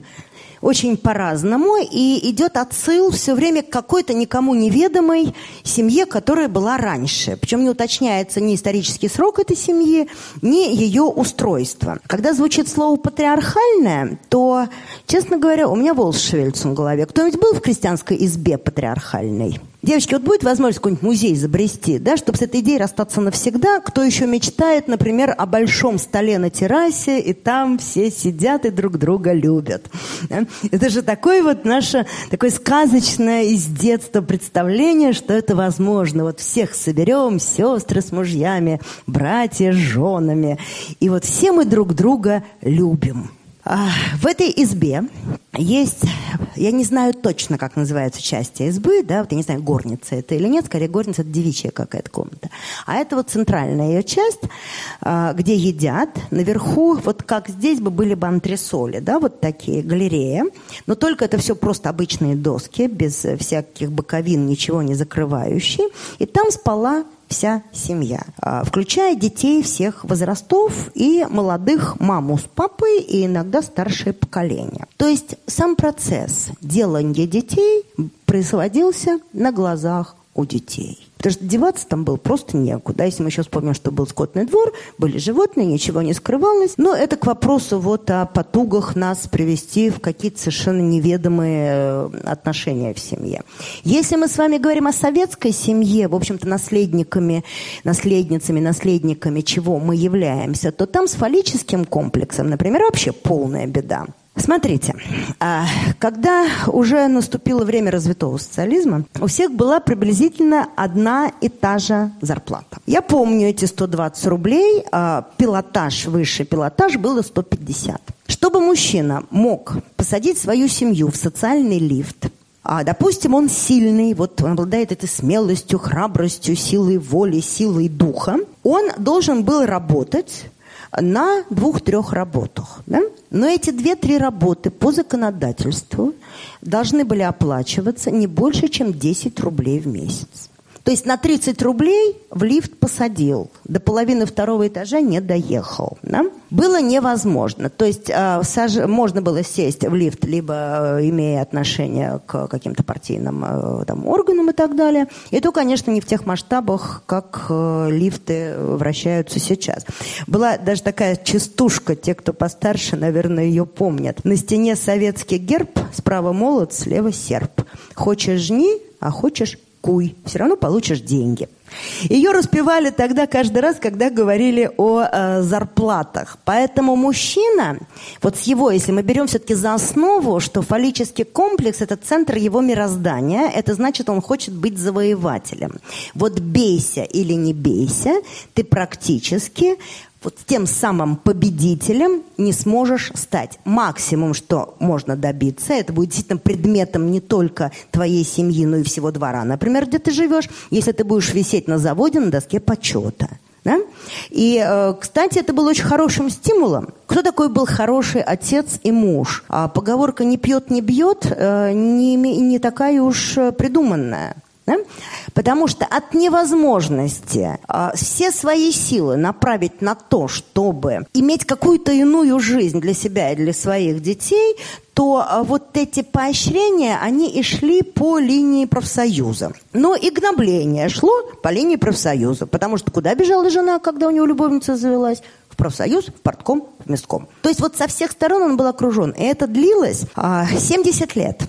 очень по-разному, и идет отсыл все время к какой-то никому неведомой семье, которая была раньше. Причем не уточняется ни исторический срок этой семьи, ни ее устройство. Когда звучит слово «патриархальное», то, честно говоря, у меня волшевельцем в голове. Кто-нибудь был в крестьянской избе патриархальной? Девочки, вот будет возможность какой-нибудь музей изобрести, да, чтобы с этой идеей расстаться навсегда. Кто еще мечтает, например, о большом столе на террасе, и там все сидят и друг друга любят. Да? Э, это же такое вот наше, такое сказочное из детства представление, что это возможно. Вот всех соберем, сестры с мужьями, братья с женами. И вот все мы друг друга любим. В этой избе есть, я не знаю точно, как называются части избы, да, вот я не знаю, горница это или нет, скорее горница это девичья какая-то комната. А это вот центральная ее часть, где едят, наверху, вот как здесь бы были бы антресоли, да, вот такие, галереи, но только это все просто обычные доски, без всяких боковин, ничего не закрывающие, и там спала вся семья, включая детей всех возрастов и молодых маму с папой и иногда старшее поколение. То есть сам процесс делания детей производился на глазах у детей. Потому что деваться там было просто некуда. Если мы еще вспомним, что был скотный двор, были животные, ничего не скрывалось. Но это к вопросу вот о потугах нас привести в какие-то совершенно неведомые э, отношения в семье. Если мы с вами говорим о советской семье, в общем-то, наследниками, наследницами, наследниками чего мы являемся, то там с фаллическим комплексом, например, вообще полная беда. Смотрите, когда уже наступило время развитого социализма, у всех была приблизительно одна и та же зарплата. Я помню эти 120 рублей, пилотаж, высший пилотаж было 150. Чтобы мужчина мог посадить свою семью в социальный лифт, а, допустим, он сильный, вот он обладает этой смелостью, храбростью, силой воли, силой духа, он должен был работать на двух-трех работах. Да? Но эти две-три работы по законодательству должны были оплачиваться не больше, чем 10 рублей в месяц. То есть на 30 рублей в лифт посадил. До половины второго этажа не доехал. Да? Было невозможно. То есть э, саж... можно было сесть в лифт, либо э, имея отношение к каким-то партийным э, там, органам и так далее. И то, конечно, не в тех масштабах, как э, лифты вращаются сейчас. Была даже такая частушка, те, кто постарше, наверное, ее помнят. На стене советский герб, справа молот, слева серп. Хочешь жни, а хочешь куй, все равно получишь деньги. Ее распевали тогда каждый раз, когда говорили о э, зарплатах. Поэтому мужчина, вот с его, если мы берем все-таки за основу, что фаллический комплекс – это центр его мироздания, это значит, он хочет быть завоевателем. Вот бейся или не бейся, ты практически вот тем самым победителем не сможешь стать. Максимум, что можно добиться, это будет действительно предметом не только твоей семьи, но и всего двора, например, где ты живешь, если ты будешь висеть на заводе на доске почета. Да? И, э, кстати, это было очень хорошим стимулом. Кто такой был хороший отец и муж? А поговорка «не пьет, не бьет» э, не, не такая уж э, придуманная. да? потому что от невозможности а, все свои силы направить на то, чтобы иметь какую-то иную жизнь для себя и для своих детей, то а, вот эти поощрения, они и шли по линии профсоюза. Но и гнобление шло по линии профсоюза, потому что куда бежала жена, когда у нее любовница завелась? профсоюз, в портком, в местком. То есть вот со всех сторон он был окружен. И это длилось а, 70 лет.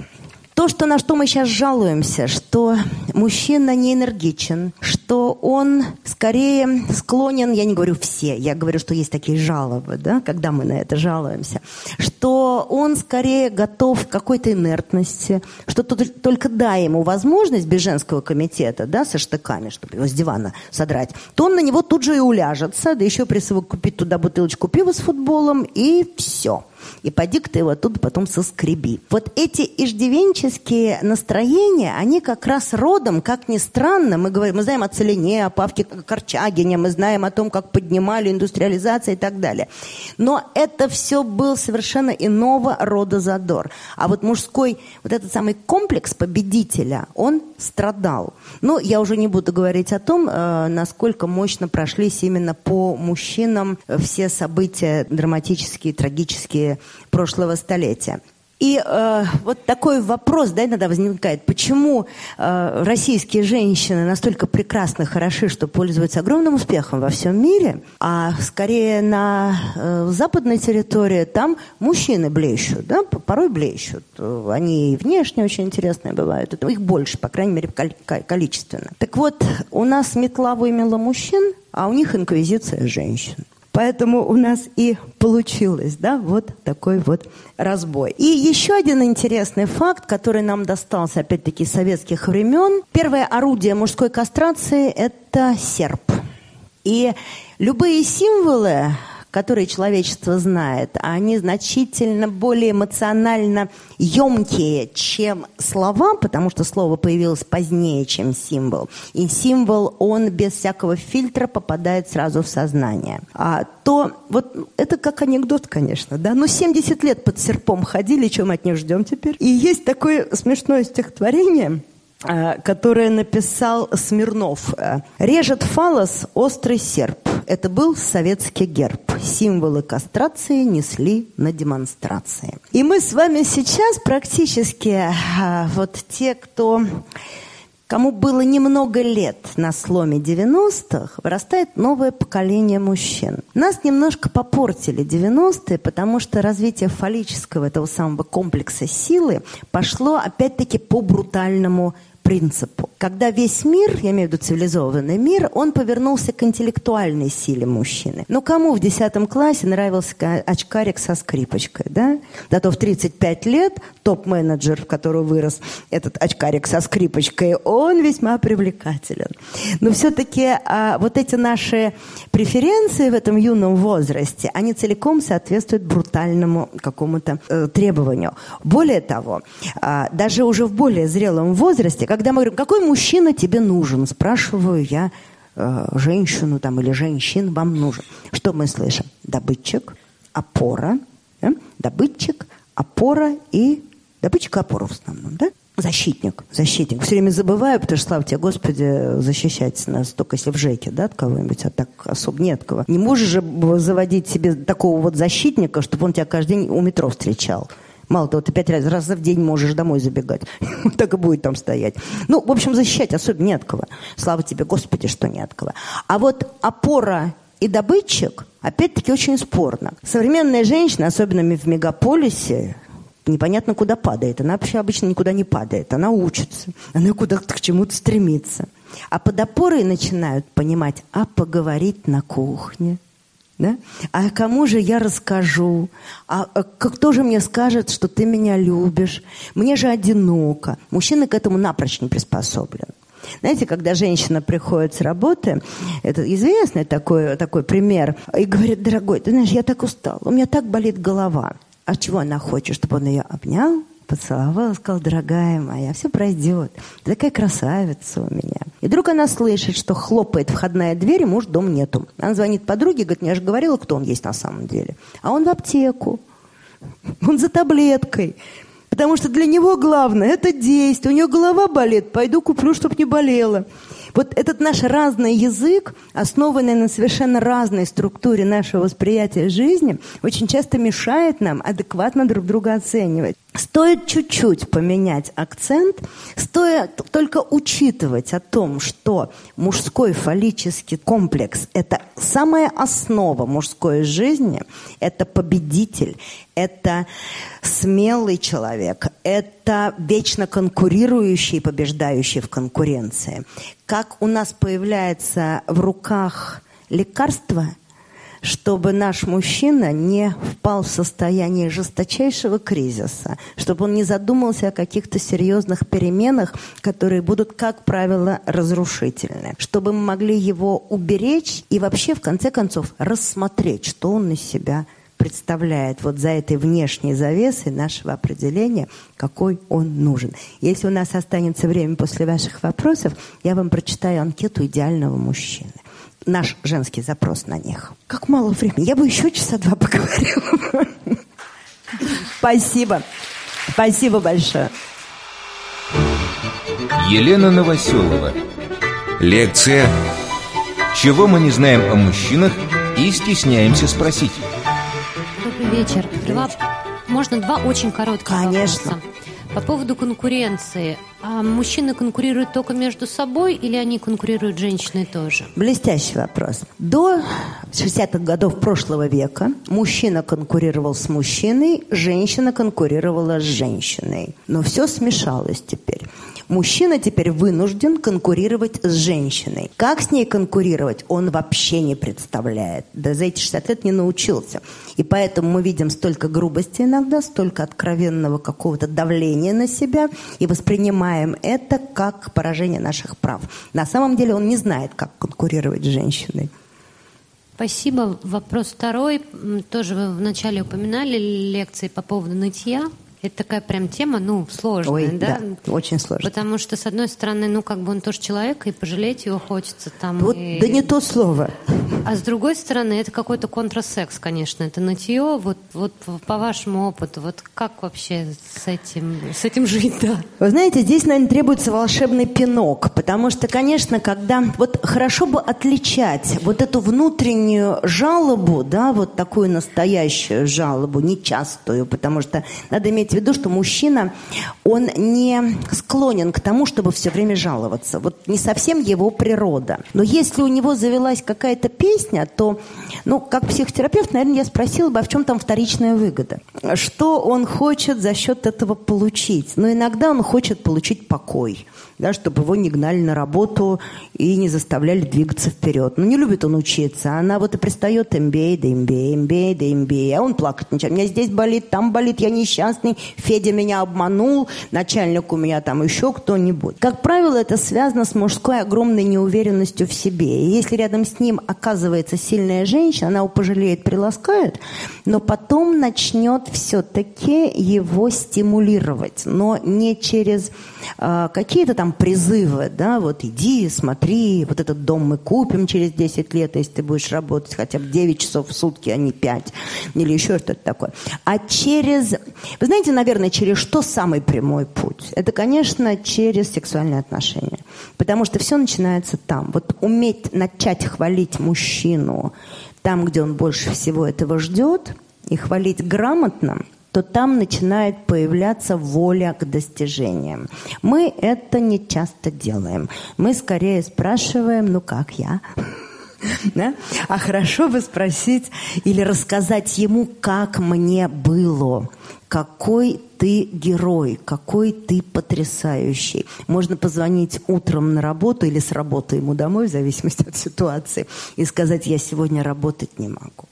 То, что на что мы сейчас жалуемся, что мужчина не энергичен, что он скорее склонен, я не говорю все, я говорю, что есть такие жалобы, да, когда мы на это жалуемся, что он скорее готов к какой-то инертности, что тут только дай ему возможность без женского комитета, да, со штыками, чтобы его с дивана содрать, то он на него тут же и уляжется, да еще присовокупит туда бутылочку пива с футболом, и все. И поди-ка ты его тут потом соскреби. Вот эти иждивенческие настроения, они как раз родом, как ни странно, мы говорим, мы знаем о Целине, о Павке Корчагине, мы знаем о том, как поднимали индустриализация и так далее. Но это все был совершенно иного рода задор. А вот мужской, вот этот самый комплекс победителя, он страдал. Ну, я уже не буду говорить о том, э, насколько мощно прошлись именно по мужчинам все события драматические, трагические прошлого столетия. И э, вот такой вопрос, да, иногда возникает, почему э, российские женщины настолько прекрасно хороши, что пользуются огромным успехом во всем мире, а скорее на э, западной территории там мужчины блещут, да, порой блещут. Они внешне очень интересные бывают, их больше, по крайней мере, количественно. Так вот, у нас метла вымела мужчин, а у них инквизиция женщин. Поэтому у нас и получилось, да, вот такой вот разбой. И еще один интересный факт, который нам достался, опять-таки, советских времен. Первое орудие мужской кастрации – это серп. И любые символы которые человечество знает, они значительно более эмоционально емкие, чем слова, потому что слово появилось позднее, чем символ. И символ, он без всякого фильтра попадает сразу в сознание. А то, вот это как анекдот, конечно, да, но 70 лет под серпом ходили, чем от них ждем теперь. И есть такое смешное стихотворение, Э, которое написал Смирнов. Э, «Режет фалос острый серп». Это был советский герб. Символы кастрации несли на демонстрации. И мы с вами сейчас практически э, вот те, кто кому было немного лет на сломе 90-х, вырастает новое поколение мужчин. Нас немножко попортили 90-е, потому что развитие фаллического этого самого комплекса силы пошло опять-таки по брутальному принципу. Когда весь мир, я имею в виду цивилизованный мир, он повернулся к интеллектуальной силе мужчины. Ну, кому в 10 классе нравился очкарик со скрипочкой, да? Зато в 35 лет топ-менеджер, в который вырос этот очкарик со скрипочкой, он весьма привлекателен. Но все-таки а, вот эти наши преференции в этом юном возрасте, они целиком соответствуют брутальному какому-то э, требованию. Более того, а, даже уже в более зрелом возрасте, как когда мы говорим, какой мужчина тебе нужен, спрашиваю я э, женщину там или женщин вам нужен. Что мы слышим? Добытчик, опора, да? Э, добытчик, опора и добытчик опора в основном, да? Защитник, защитник. Все время забываю, потому что, слава тебе, Господи, защищайте нас, только если в ЖЭКе, да, от кого-нибудь, а так особо не от кого. Не можешь же заводить себе такого вот защитника, чтобы он тебя каждый день у метро встречал. Мало того, ты пять раз, раз в день можешь домой забегать. так и будет там стоять. Ну, в общем, защищать особенно не от кого. Слава тебе, Господи, что не от кого. А вот опора и добытчик, опять-таки, очень спорно. Современная женщина, особенно в мегаполисе, непонятно куда падает. Она вообще обычно никуда не падает. Она учится. Она куда-то к чему-то стремится. А под опорой начинают понимать, а поговорить на кухне – Да? А кому же я расскажу? А, а э, кто же мне скажет, что ты меня любишь? Мне же одиноко. Мужчина к этому напрочь не приспособлен. Знаете, когда женщина приходит с работы, это известный такой, такой пример, и говорит, дорогой, ты знаешь, я так устал, у меня так болит голова. А чего она хочет, чтобы он ее обнял, поцеловал, сказал, дорогая моя, все пройдет. Ты такая красавица у меня. И вдруг она слышит, что хлопает входная дверь, и муж дом нету. Она звонит подруге, говорит, я же говорила, кто он есть на самом деле. А он в аптеку. Он за таблеткой. Потому что для него главное – это действие. У нее голова болит, пойду куплю, чтобы не болела. Вот этот наш разный язык, основанный на совершенно разной структуре нашего восприятия жизни, очень часто мешает нам адекватно друг друга оценивать. Стоит чуть-чуть поменять акцент, стоит только учитывать о том, что мужской фаллический комплекс – это самая основа мужской жизни, это победитель, это смелый человек, это вечно конкурирующий и побеждающий в конкуренции. Как у нас появляется в руках лекарство – чтобы наш мужчина не впал в состояние жесточайшего кризиса, чтобы он не задумался о каких-то серьезных переменах, которые будут, как правило, разрушительны, чтобы мы могли его уберечь и вообще, в конце концов, рассмотреть, что он из себя представляет вот за этой внешней завесой нашего определения, какой он нужен. Если у нас останется время после ваших вопросов, я вам прочитаю анкету идеального мужчины. наш женский запрос на них. Как мало времени. Я бы еще часа два поговорила. Спасибо. Спасибо большое. Елена Новоселова. Лекция «Чего мы не знаем о мужчинах и стесняемся спросить». Добрый вечер. Добрый вечер. Два, можно два очень коротких Конечно. вопроса. По поводу конкуренции. А мужчины конкурируют только между собой или они конкурируют женщины тоже? Блестящий вопрос. До 60-х годов прошлого века мужчина конкурировал с мужчиной, женщина конкурировала с женщиной. Но все смешалось теперь. Мужчина теперь вынужден конкурировать с женщиной. Как с ней конкурировать, он вообще не представляет. Да за эти 60 лет не научился. И поэтому мы видим столько грубости иногда, столько откровенного какого-то давления на себя и воспринимаем это как поражение наших прав. На самом деле он не знает, как конкурировать с женщиной. Спасибо. Вопрос второй. Тоже вы вначале упоминали лекции по поводу нытья. Это такая прям тема, ну, сложная, Ой, да? да? Очень сложная. Потому что, с одной стороны, ну, как бы он тоже человек, и пожалеть его хочется там. Вот, и... Да не то слово. А с другой стороны, это какой-то контрасекс, конечно. Это нытье, вот, вот по вашему опыту, вот как вообще с этим, с этим жить, да? Вы знаете, здесь, наверное, требуется волшебный пинок, потому что, конечно, когда... Вот хорошо бы отличать вот эту внутреннюю жалобу, да, вот такую настоящую жалобу, нечастую, потому что надо иметь имеется в виду, что мужчина, он не склонен к тому, чтобы все время жаловаться. Вот не совсем его природа. Но если у него завелась какая-то песня, то, ну, как психотерапевт, наверное, я спросила бы, а в чем там вторичная выгода? Что он хочет за счет этого получить? Но иногда он хочет получить покой. да, чтобы его не гнали на работу и не заставляли двигаться вперед. Но ну, не любит он учиться, она вот и пристает MBA, да MBA, MBA, да MBA, а он плакать начинает. Меня здесь болит, там болит, я несчастный, Федя меня обманул, начальник у меня там еще кто-нибудь. Как правило, это связано с мужской огромной неуверенностью в себе. И если рядом с ним оказывается сильная женщина, она его пожалеет, приласкает, но потом начнет все-таки его стимулировать, но не через э, какие-то там там призывы, да, вот иди, смотри, вот этот дом мы купим через 10 лет, если ты будешь работать хотя бы 9 часов в сутки, а не 5, или еще что-то такое. А через, вы знаете, наверное, через что самый прямой путь? Это, конечно, через сексуальные отношения. Потому что все начинается там. Вот уметь начать хвалить мужчину там, где он больше всего этого ждет, и хвалить грамотно – то там начинает появляться воля к достижениям. Мы это не часто делаем. Мы скорее спрашиваем, ну как я? Да? А хорошо бы спросить или рассказать ему, как мне было, какой ты герой, какой ты потрясающий. Можно позвонить утром на работу или с работы ему домой, в зависимости от ситуации, и сказать, я сегодня работать не могу.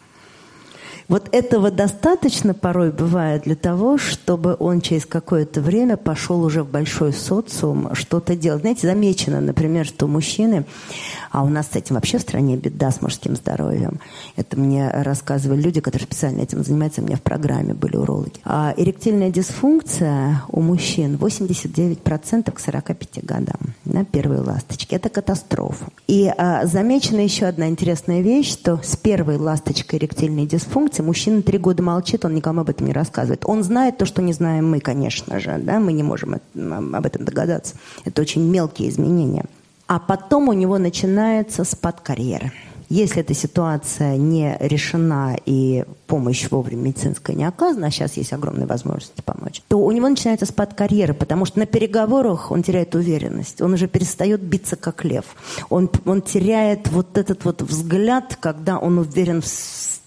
Вот этого достаточно порой бывает для того, чтобы он через какое-то время пошел уже в большой социум что-то делать. Знаете, замечено, например, что мужчины, а у нас с этим вообще в стране беда с мужским здоровьем. Это мне рассказывали люди, которые специально этим занимаются, у меня в программе были урологи. А эректильная дисфункция у мужчин 89% к 45 годам на первой ласточке. Это катастрофа. И а, замечена еще одна интересная вещь, что с первой ласточкой эректильной дисфункции меняется. Мужчина три года молчит, он никому об этом не рассказывает. Он знает то, что не знаем мы, конечно же. Да? Мы не можем об этом догадаться. Это очень мелкие изменения. А потом у него начинается спад карьеры. Если эта ситуация не решена и помощь вовремя медицинская не оказана, а сейчас есть огромные возможности помочь, то у него начинается спад карьеры, потому что на переговорах он теряет уверенность, он уже перестает биться как лев, он, он теряет вот этот вот взгляд, когда он уверен в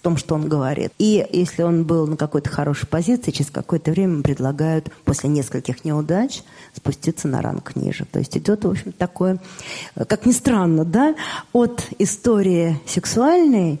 том, что он говорит. И если он был на какой-то хорошей позиции, через какое-то время предлагают после нескольких неудач спуститься на ранг ниже. То есть идет, в общем, такое, э, как ни странно, да, от истории сексуальной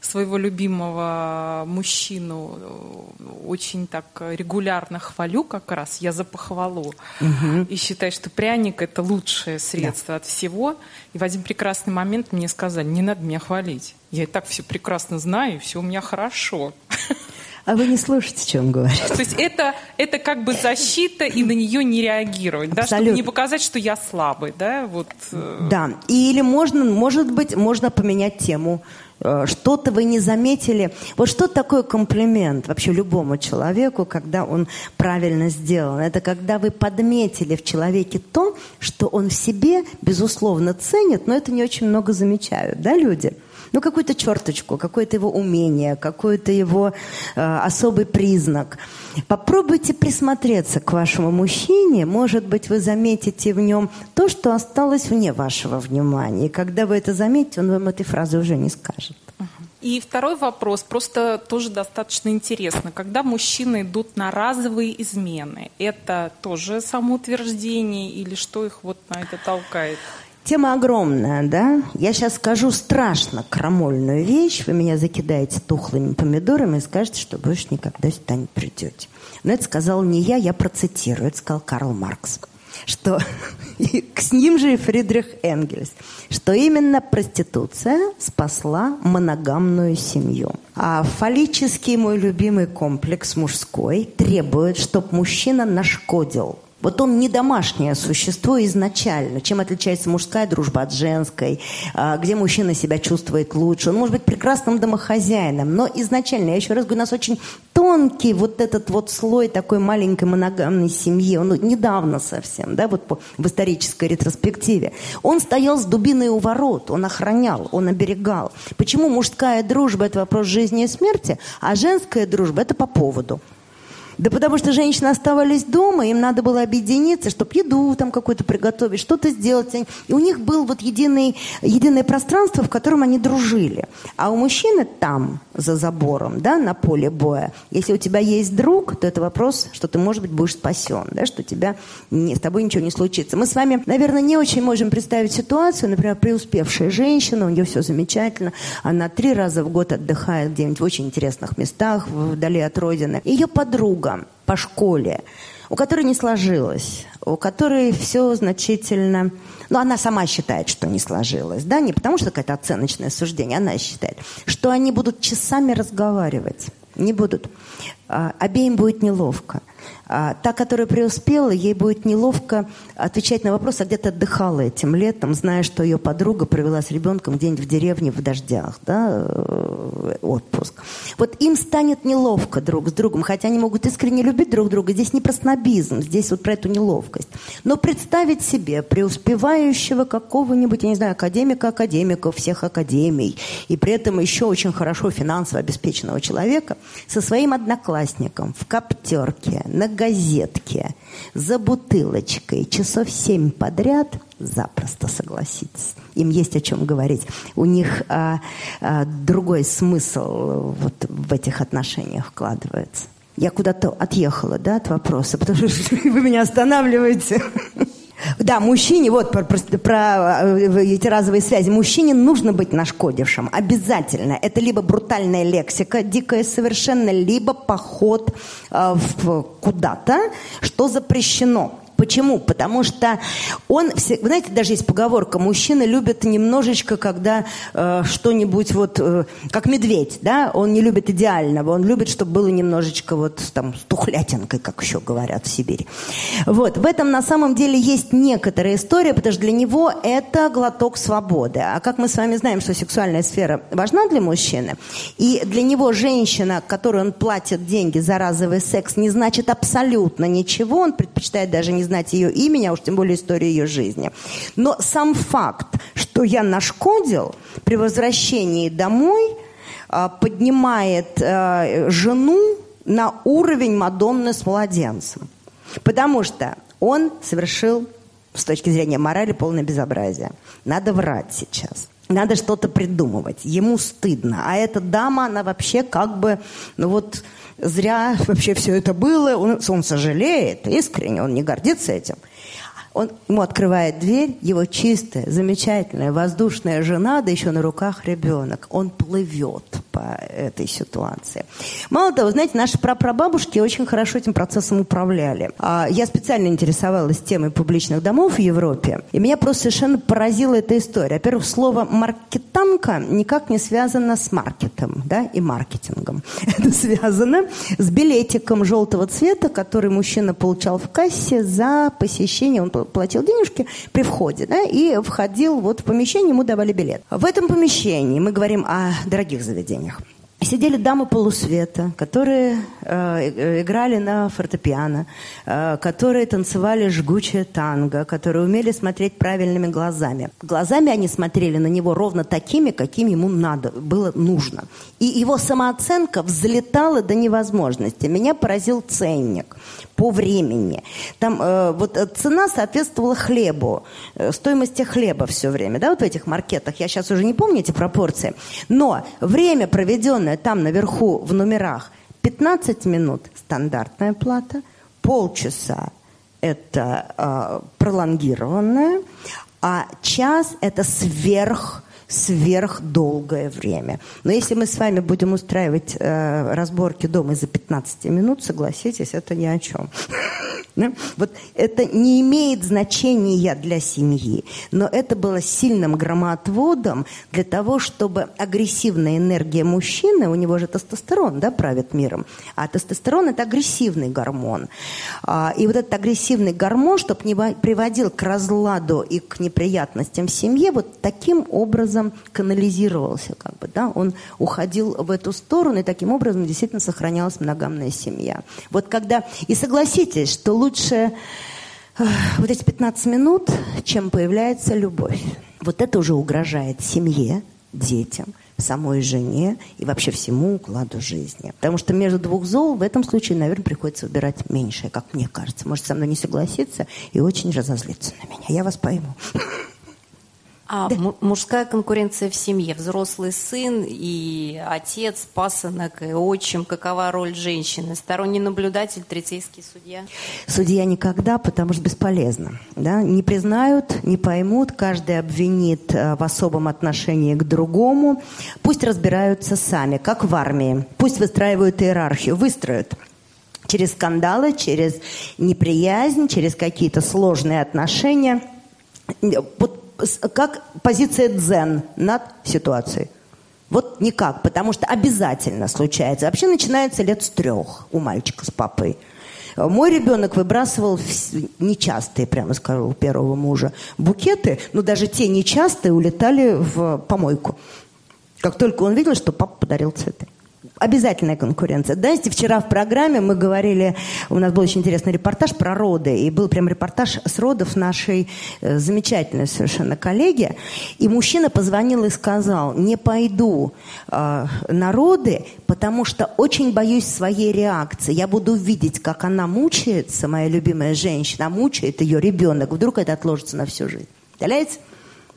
своего любимого мужчину э, очень так регулярно хвалю как раз, я за похвалу. Угу. И считаю, что пряник – это лучшее средство да. от всего. И в один прекрасный момент мне сказали, не надо меня хвалить. Я и так все прекрасно знаю, все у меня хорошо. А вы не слышите, о чем говорит. То есть это, это как бы защита, и на нее не реагировать, да, чтобы не показать, что я слабый, да? Вот. Э. Да, или можно, может быть, можно поменять тему. Э, что-то вы не заметили. Вот что такое комплимент вообще любому человеку, когда он правильно сделан? Это когда вы подметили в человеке то, что он в себе, безусловно, ценит, но это не очень много замечают, да, люди? ну какую-то черточку, какое-то его умение, какой-то его э, особый признак. Попробуйте присмотреться к вашему мужчине, может быть, вы заметите в нем то, что осталось вне вашего внимания. И когда вы это заметите, он вам этой фразы уже не скажет. И второй вопрос, просто тоже достаточно интересно. Когда мужчины идут на разовые измены, это тоже самоутверждение или что их вот на это толкает? Тема огромная, да? Я сейчас скажу страшно крамольную вещь. Вы меня закидаете тухлыми помидорами и скажете, что больше никогда сюда не придете. Но это сказал не я, я процитирую. Это сказал Карл Маркс. Что с ним же и Фридрих Энгельс. Что именно проституция спасла моногамную семью. А фаллический мой любимый комплекс мужской требует, чтобы мужчина нашкодил – Вот он не домашнее существо изначально. Чем отличается мужская дружба от женской? Где мужчина себя чувствует лучше? Он может быть прекрасным домохозяином, но изначально, я еще раз говорю, у нас очень тонкий вот этот вот слой такой маленькой моногамной семьи. Он недавно совсем, да, вот по, в исторической ретроспективе. Он стоял с дубиной у ворот, он охранял, он оберегал. Почему мужская дружба – это вопрос жизни и смерти, а женская дружба – это по поводу – Да потому что женщины оставались дома, им надо было объединиться, чтобы еду там какую-то приготовить, что-то сделать. И у них было вот единый, единое пространство, в котором они дружили. А у мужчины там, за забором, да, на поле боя, если у тебя есть друг, то это вопрос, что ты, может быть, будешь спасен, да, что тебя, не, с тобой ничего не случится. Мы с вами, наверное, не очень можем представить ситуацию, например, преуспевшая женщина, у нее все замечательно, она три раза в год отдыхает где-нибудь в очень интересных местах, вдали от родины. Ее подруга ученикам по школе, у которой не сложилось, у которой все значительно... Но она сама считает, что не сложилось, да, не потому что какое-то оценочное суждение, она считает, что они будут часами разговаривать, не будут обеим будет неловко. Та, которая преуспела, ей будет неловко отвечать на вопрос, а где ты отдыхала этим летом, зная, что ее подруга провела с ребенком где-нибудь в деревне в дождях, да, э, отпуск. Вот им станет неловко друг с другом, хотя они могут искренне любить друг друга. Здесь не про снобизм, здесь вот про эту неловкость. Но представить себе преуспевающего какого-нибудь, я не знаю, академика, академиков всех академий, и при этом еще очень хорошо финансово обеспеченного человека со своим одноклассником, одноклассникам, в коптерке, на газетке, за бутылочкой часов семь подряд, запросто согласитесь. Им есть о чем говорить. У них а, а, другой смысл вот в этих отношениях вкладывается. Я куда-то отъехала да, от вопроса, потому что вы меня останавливаете. Да, мужчине, вот про, про, про э, эти разовые связи, мужчине нужно быть нашкодившим, обязательно. Это либо брутальная лексика, дикая совершенно, либо поход э, куда-то, что запрещено. Почему? Потому что он, вы знаете, даже есть поговорка, мужчины любят немножечко, когда э, что-нибудь вот, э, как медведь, да, он не любит идеального, он любит, чтобы было немножечко вот там с тухлятинкой, как еще говорят в Сибири. Вот, в этом на самом деле есть некоторая история, потому что для него это глоток свободы. А как мы с вами знаем, что сексуальная сфера важна для мужчины, и для него женщина, которой он платит деньги за разовый секс, не значит абсолютно ничего, он предпочитает даже не знать ее имени, а уж тем более историю ее жизни. Но сам факт, что я нашкодил при возвращении домой, поднимает жену на уровень Мадонны с младенцем. Потому что он совершил с точки зрения морали полное безобразие. Надо врать сейчас. Надо что-то придумывать. Ему стыдно. А эта дама, она вообще как бы, ну вот, зря вообще все это было, он, он сожалеет искренне, он не гордится этим. он ему открывает дверь, его чистая, замечательная, воздушная жена, да еще на руках ребенок. Он плывет по этой ситуации. Мало того, знаете, наши прапрабабушки очень хорошо этим процессом управляли. Я специально интересовалась темой публичных домов в Европе, и меня просто совершенно поразила эта история. Во-первых, слово «маркетанка» никак не связано с маркетом да, и маркетингом. Это связано с билетиком желтого цвета, который мужчина получал в кассе за посещение, он платил денежки при входе, да, и входил вот в помещение, ему давали билет. В этом помещении мы говорим о дорогих заведениях. Сидели дамы полусвета, которые э, э играли на фортепиано, э, которые танцевали жгучее танго, которые умели смотреть правильными глазами. Глазами они смотрели на него ровно такими, каким ему надо, было нужно. И его самооценка взлетала до невозможности. Меня поразил ценник, по времени. Там э, вот э, цена соответствовала хлебу, э, стоимости хлеба все время, да, вот в этих маркетах. Я сейчас уже не помню эти пропорции. Но время, проведенное там наверху в номерах, 15 минут – стандартная плата, полчаса – это э, пролонгированная, а час – это сверх сверх долгое время. Но если мы с вами будем устраивать э, разборки дома за 15 минут, согласитесь, это ни о чем. Вот это не имеет значения для семьи, но это было сильным громоотводом для того, чтобы агрессивная энергия мужчины, у него же тестостерон, да, правит миром, а тестостерон – это агрессивный гормон. И вот этот агрессивный гормон, чтобы не приводил к разладу и к неприятностям в семье, вот таким образом образом канализировался, как бы, да, он уходил в эту сторону, и таким образом действительно сохранялась моногамная семья. Вот когда, и согласитесь, что лучше э, вот эти 15 минут, чем появляется любовь. Вот это уже угрожает семье, детям, самой жене и вообще всему укладу жизни. Потому что между двух зол в этом случае, наверное, приходится выбирать меньшее, как мне кажется. Может, со мной не согласиться и очень разозлиться на меня. Я вас пойму. А да. мужская конкуренция в семье, взрослый сын и отец, пасынок и отчим, какова роль женщины? Сторонний наблюдатель, третейский судья? Судья никогда, потому что бесполезно. Да? Не признают, не поймут, каждый обвинит э, в особом отношении к другому. Пусть разбираются сами, как в армии. Пусть выстраивают иерархию, выстроят через скандалы, через неприязнь, через какие-то сложные отношения. Э, вот как позиция дзен над ситуацией. Вот никак, потому что обязательно случается. Вообще начинается лет с трех у мальчика с папой. Э, мой ребенок выбрасывал нечастые, прямо скажу, у первого мужа букеты, но даже те нечастые улетали в помойку. Как только он видел, что папа подарил цветы. обязательная конкуренция. Знаете, вчера в программе мы говорили, у нас был очень интересный репортаж про роды, и был прям репортаж с родов нашей э, замечательной совершенно коллеги, и мужчина позвонил и сказал, не пойду э, на роды, потому что очень боюсь своей реакции. Я буду видеть, как она мучается, моя любимая женщина, мучает ее ребенок, вдруг это отложится на всю жизнь. Представляете?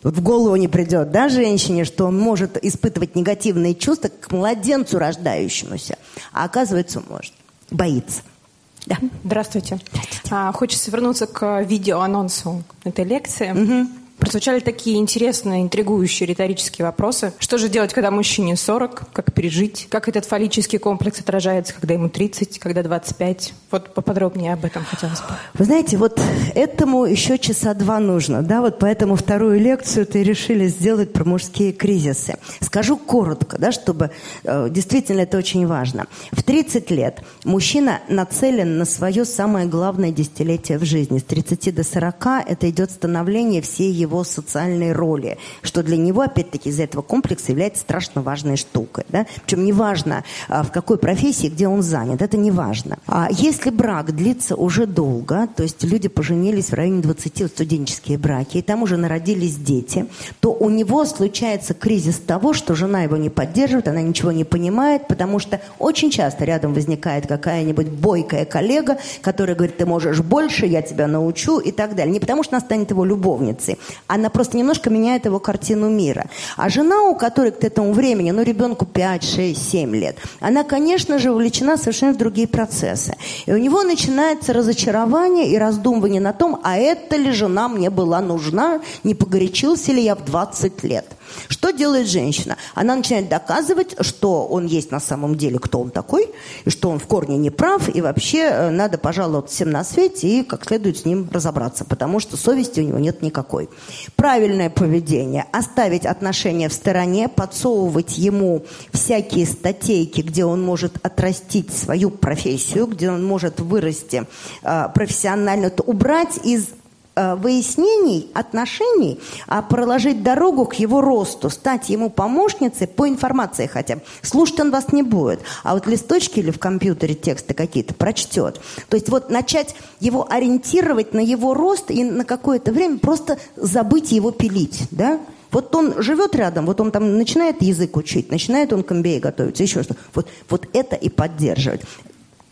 в голову не придет, да, женщине, что он может испытывать негативные чувства к младенцу рождающемуся. А оказывается, может. Боится. Да. Здравствуйте. Здравствуйте. А, хочется вернуться к видеоанонсу этой лекции. Угу. Прозвучали такие интересные, интригующие риторические вопросы. Что же делать, когда мужчине 40? Как пережить? Как этот фаллический комплекс отражается, когда ему 30, когда 25? Вот поподробнее об этом хотелось бы. Вы знаете, вот этому еще часа два нужно. Да, вот поэтому вторую лекцию ты решили сделать про мужские кризисы. Скажу коротко, да, чтобы э, действительно это очень важно. В 30 лет мужчина нацелен на свое самое главное десятилетие в жизни. С 30 до 40 это идет становление всей его социальной роли, что для него, опять-таки, из этого комплекса является страшно важной штукой. Да? Причем неважно, в какой профессии, где он занят, это не важно. А если брак длится уже долго, то есть люди поженились в районе 20 вот студенческие браки, и там уже народились дети, то у него случается кризис того, что жена его не поддерживает, она ничего не понимает, потому что очень часто рядом возникает какая-нибудь бойкая коллега, которая говорит, ты можешь больше, я тебя научу и так далее. Не потому что она станет его любовницей, Она просто немножко меняет его картину мира. А жена, у которой к этому времени, ну, ребенку 5, 6, 7 лет, она, конечно же, увлечена совершенно в другие процессы. И у него начинается разочарование и раздумывание на том, а это ли жена мне была нужна, не погорячился ли я в 20 лет. Что делает женщина? Она начинает доказывать, что он есть на самом деле, кто он такой, и что он в корне не прав, и вообще э, надо пожаловаться всем на свете и как следует с ним разобраться, потому что совести у него нет никакой. Правильное поведение – оставить отношения в стороне, подсовывать ему всякие статейки, где он может отрастить свою профессию, где он может вырасти э, профессионально, то убрать из Э, выяснений отношений, а проложить дорогу к его росту, стать ему помощницей по информации хотя бы. Слушать он вас не будет, а вот листочки или в компьютере тексты какие-то прочтет. То есть вот начать его ориентировать на его рост и на какое-то время просто забыть его пилить, да? Вот он живет рядом, вот он там начинает язык учить, начинает он к MBA готовиться, еще что-то. Вот, вот это и поддерживать.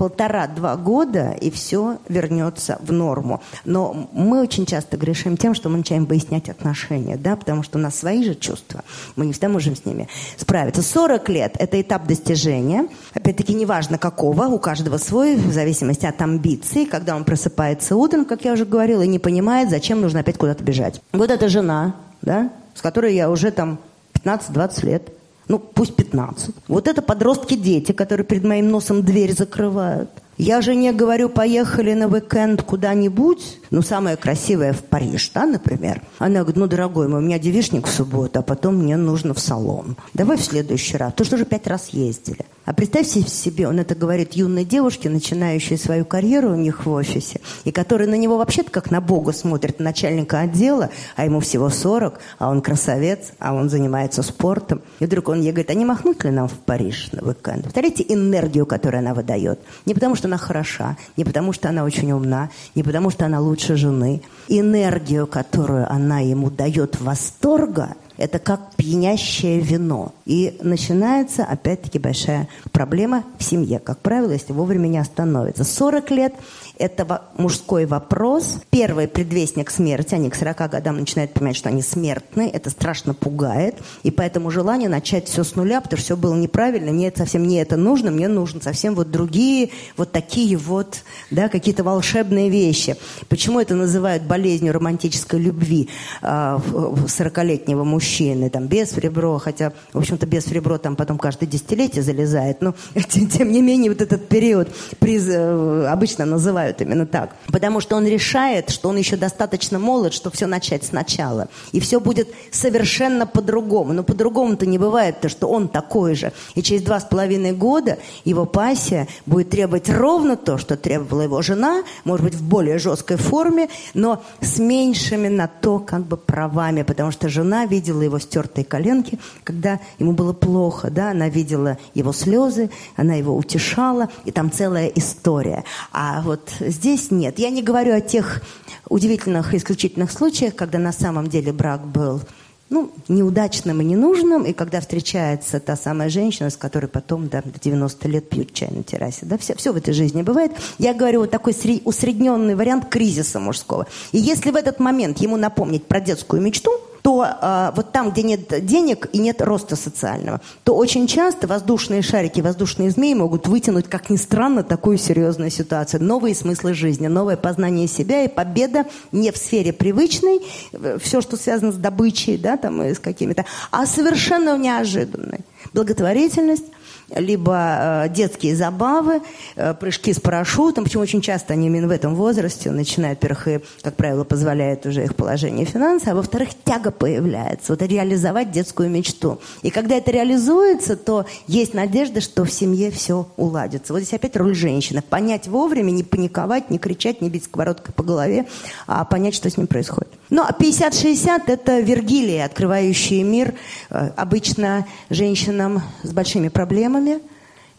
полтора-два года, и все вернется в норму. Но мы очень часто грешим тем, что мы начинаем выяснять отношения, да, потому что у нас свои же чувства, мы не всегда можем с ними справиться. 40 лет – это этап достижения, опять-таки неважно какого, у каждого свой, в зависимости от амбиций, когда он просыпается утром, как я уже говорила, и не понимает, зачем нужно опять куда-то бежать. Вот эта жена, да, с которой я уже там 15-20 лет – ну пусть 15. Вот это подростки дети, которые перед моим носом дверь закрывают. Я же не говорю, поехали на уикенд куда-нибудь, ну, самая красивая в Париж, да, например. Она говорит, ну, дорогой мой, у меня девишник в субботу, а потом мне нужно в салон. Давай в следующий раз. То, что же пять раз ездили. А представьте себе, он это говорит юной девушке, начинающей свою карьеру у них в офисе, и которая на него вообще-то как на бога смотрит, начальника отдела, а ему всего 40, а он красавец, а он занимается спортом. И вдруг он ей говорит, а не махнуть ли нам в Париж на уикенд? Повторяйте энергию, которую она выдает. Не потому, что она хороша, не потому, что она очень умна, не потому, что она лучше лучшей жены. Энергию, которую она ему дает восторга, это как пьянящее вино. И начинается, опять-таки, большая проблема в семье. Как правило, если вовремя не остановится. 40 лет этого мужской вопрос. Первый предвестник смерти, они к 40 годам начинают понимать, что они смертны, это страшно пугает, и поэтому желание начать все с нуля, потому что все было неправильно, мне совсем не это нужно, мне нужны совсем вот другие, вот такие вот, да, какие-то волшебные вещи. Почему это называют болезнью романтической любви э, 40-летнего мужчины, там, без ребро, хотя, в общем-то, без ребро там потом каждое десятилетие залезает, но тем, тем не менее вот этот период приз, э, обычно называют называют именно так. Потому что он решает, что он еще достаточно молод, что все начать сначала. И все будет совершенно по-другому. Но по-другому-то не бывает, то что он такой же. И через два с половиной года его пассия будет требовать ровно то, что требовала его жена, может быть, в более жесткой форме, но с меньшими на то как бы правами, потому что жена видела его стертые коленки, когда ему было плохо, да, она видела его слезы, она его утешала, и там целая история. А вот здесь нет. Я не говорю о тех удивительных, исключительных случаях, когда на самом деле брак был ну, неудачным и ненужным, и когда встречается та самая женщина, с которой потом да, 90 лет пьют чай на террасе. Да, все, все в этой жизни бывает. Я говорю, вот такой усредненный вариант кризиса мужского. И если в этот момент ему напомнить про детскую мечту, то э, вот там, где нет денег и нет роста социального, то очень часто воздушные шарики, воздушные змеи могут вытянуть, как ни странно, такую серьезную ситуацию. Новые смыслы жизни, новое познание себя и победа не в сфере привычной, э, все, что связано с добычей, да, там, и с какими-то, а совершенно неожиданной. Благотворительность, либо э, детские забавы, э, прыжки с парашютом, почему очень часто они именно в этом возрасте начинают, во-первых, и, как правило, позволяет уже их положение финансы, а во-вторых, тяга появляется, вот реализовать детскую мечту. И когда это реализуется, то есть надежда, что в семье все уладится. Вот здесь опять роль женщины. Понять вовремя, не паниковать, не кричать, не бить сковородкой по голове, а понять, что с ним происходит. Ну, а 50-60 – это Вергилия, открывающие мир э, обычно женщинам с большими проблемами, программе,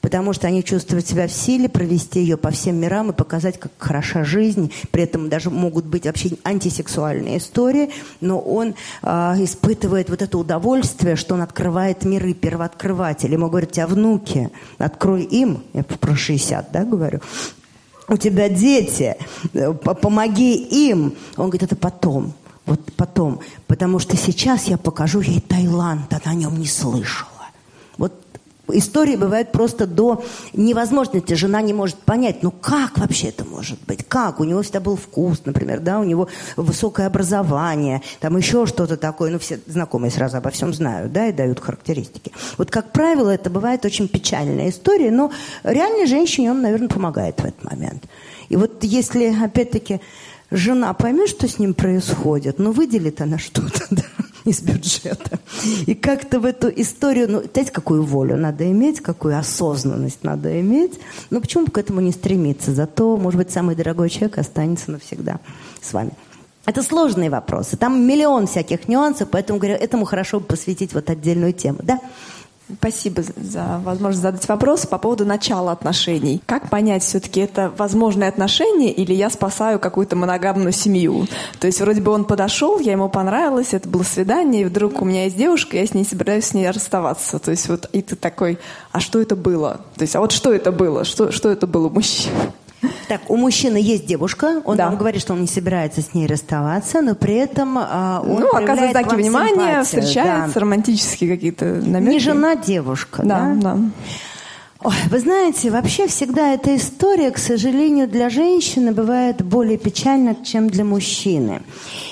потому что они чувствуют себя в силе, провести ее по всем мирам и показать, как хороша жизнь. При этом даже могут быть вообще антисексуальные истории, но он э, испытывает вот это удовольствие, что он открывает миры, первооткрыватель. Ему говорят, у тебя внуки, открой им, я про 60, да, говорю, у тебя дети, помоги им. Он говорит, это потом, вот потом, потому что сейчас я покажу ей Таиланд, она о нем не слышала. Вот истории бывают просто до невозможности. Жена не может понять, ну как вообще это может быть? Как? У него всегда был вкус, например, да, у него высокое образование, там еще что-то такое. Ну, все знакомые сразу обо всем знают, да, и дают характеристики. Вот, как правило, это бывает очень печальная история, но реальной женщине он, наверное, помогает в этот момент. И вот если, опять-таки, жена поймет, что с ним происходит, но выделит она что-то, да, из бюджета. И как-то в эту историю, ну, знаете, какую волю надо иметь, какую осознанность надо иметь, но почему бы к этому не стремиться? Зато, может быть, самый дорогой человек останется навсегда с вами. Это сложные вопросы. Там миллион всяких нюансов, поэтому, говорю, этому хорошо бы посвятить вот отдельную тему. Да? Спасибо за возможность задать вопрос по поводу начала отношений. Как понять, все-таки это возможные отношения или я спасаю какую-то моногамную семью? То есть вроде бы он подошел, я ему понравилась, это было свидание, и вдруг у меня есть девушка, я с ней собираюсь с ней расставаться. То есть вот и ты такой, а что это было? То есть а вот что это было? Что, что это было мужчина? Так, у мужчины есть девушка, он да. вам говорит, что он не собирается с ней расставаться, но при этом а, он ну, оказывает знаки внимания, симпатию. встречается, да. романтические какие-то намеки. Не жена, девушка, да? Да, да. Ой, вы знаете, вообще всегда эта история, к сожалению, для женщины бывает более печальна, чем для мужчины.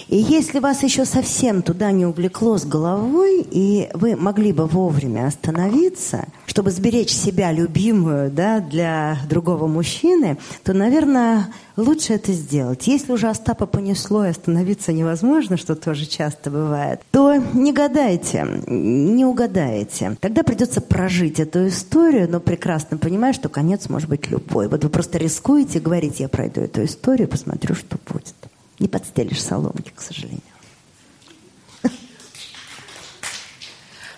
И если вас еще совсем туда не увлекло с головой, и вы могли бы вовремя остановиться, чтобы сберечь себя любимую да, для другого мужчины, то, наверное, лучше это сделать. Если уже Остапа понесло и остановиться невозможно, что тоже часто бывает, то не гадайте, не угадаете. Тогда придется прожить эту историю, но прекрасно понимая, что конец может быть любой. Вот вы просто рискуете говорить, я пройду эту историю, посмотрю, что будет. не подстелишь соломки, к сожалению.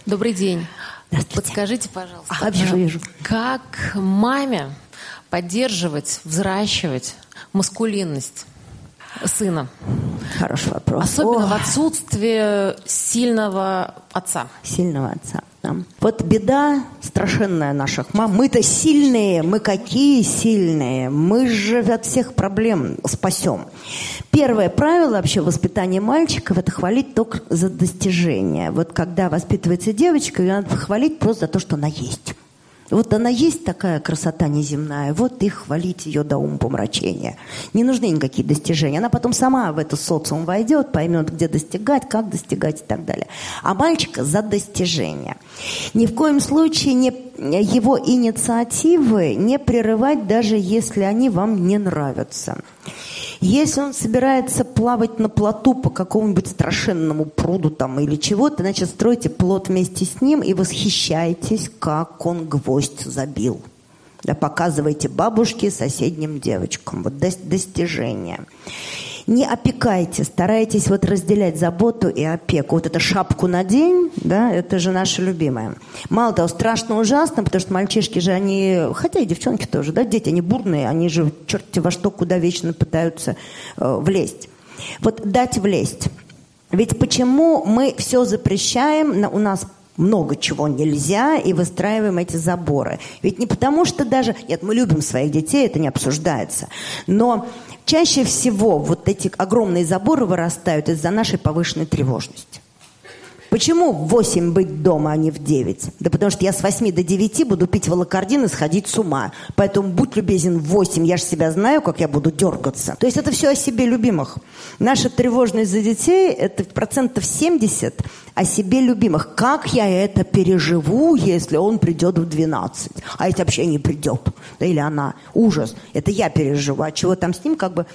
Добрый день. Подскажите, пожалуйста, а, вижу. как маме поддерживать, взращивать маскулинность? сыном. Хороший вопрос. Особенно О. в отсутствие сильного отца. Сильного отца. Да. Вот беда страшенная наших мам. Мы-то сильные, мы какие сильные. Мы же от всех проблем спасем. Первое правило вообще воспитания мальчиков – это хвалить только за достижения. Вот когда воспитывается девочка, ее надо хвалить просто за то, что она есть. Вот она есть такая красота неземная, вот и хвалить ее до ум помрачения. Не нужны никакие достижения. Она потом сама в этот социум войдет, поймет, где достигать, как достигать и так далее. А мальчика за достижение. Ни в коем случае не, его инициативы не прерывать, даже если они вам не нравятся. Если он собирается плавать на плоту по какому-нибудь страшенному пруду там или чего-то, значит, стройте плот вместе с ним и восхищайтесь, как он гвоздь забил. Да показывайте бабушке, соседним девочкам. Вот достижение. Не опекайте, старайтесь вот разделять заботу и опеку. Вот эта шапку на день, да, это же наше любимое. Мало того, страшно ужасно, потому что мальчишки же, они, хотя и девчонки тоже, да, дети, они бурные, они же черти во что, куда вечно пытаются э, влезть. Вот дать влезть. Ведь почему мы все запрещаем, у нас много чего нельзя и выстраиваем эти заборы. Ведь не потому, что даже... Нет, мы любим своих детей, это не обсуждается. Но чаще всего вот эти огромные заборы вырастают из-за нашей повышенной тревожности. Почему в 8 быть дома, а не в 9? Да потому что я с 8 до 9 буду пить волокордин и сходить с ума. Поэтому будь любезен в 8, я же себя знаю, как я буду дергаться. То есть это все о себе любимых. Наша тревожность за детей – это процентов 70 о себе любимых. Как я это переживу, если он придет в 12? А если вообще не придет? Да или она? Ужас. Это я переживаю. А чего там с ним как бы?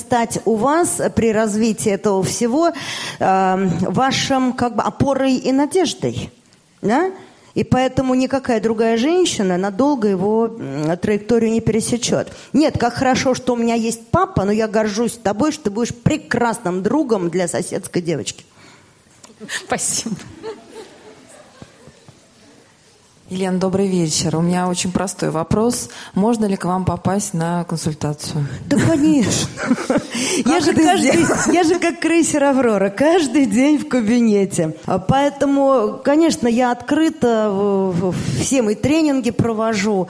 стать у вас при развитии этого всего э, вашим как бы опорой и надеждой. Да? И поэтому никакая другая женщина надолго его траекторию не пересечет. Нет, как хорошо, что у меня есть папа, но я горжусь тобой, что ты будешь прекрасным другом для соседской девочки. Спасибо. Елена, добрый вечер. У меня очень простой вопрос. Можно ли к вам попасть на консультацию? Да, конечно. Я же, каждый, я же как крейсер «Аврора», каждый день в кабинете. Поэтому, конечно, я открыта, все мои тренинги провожу.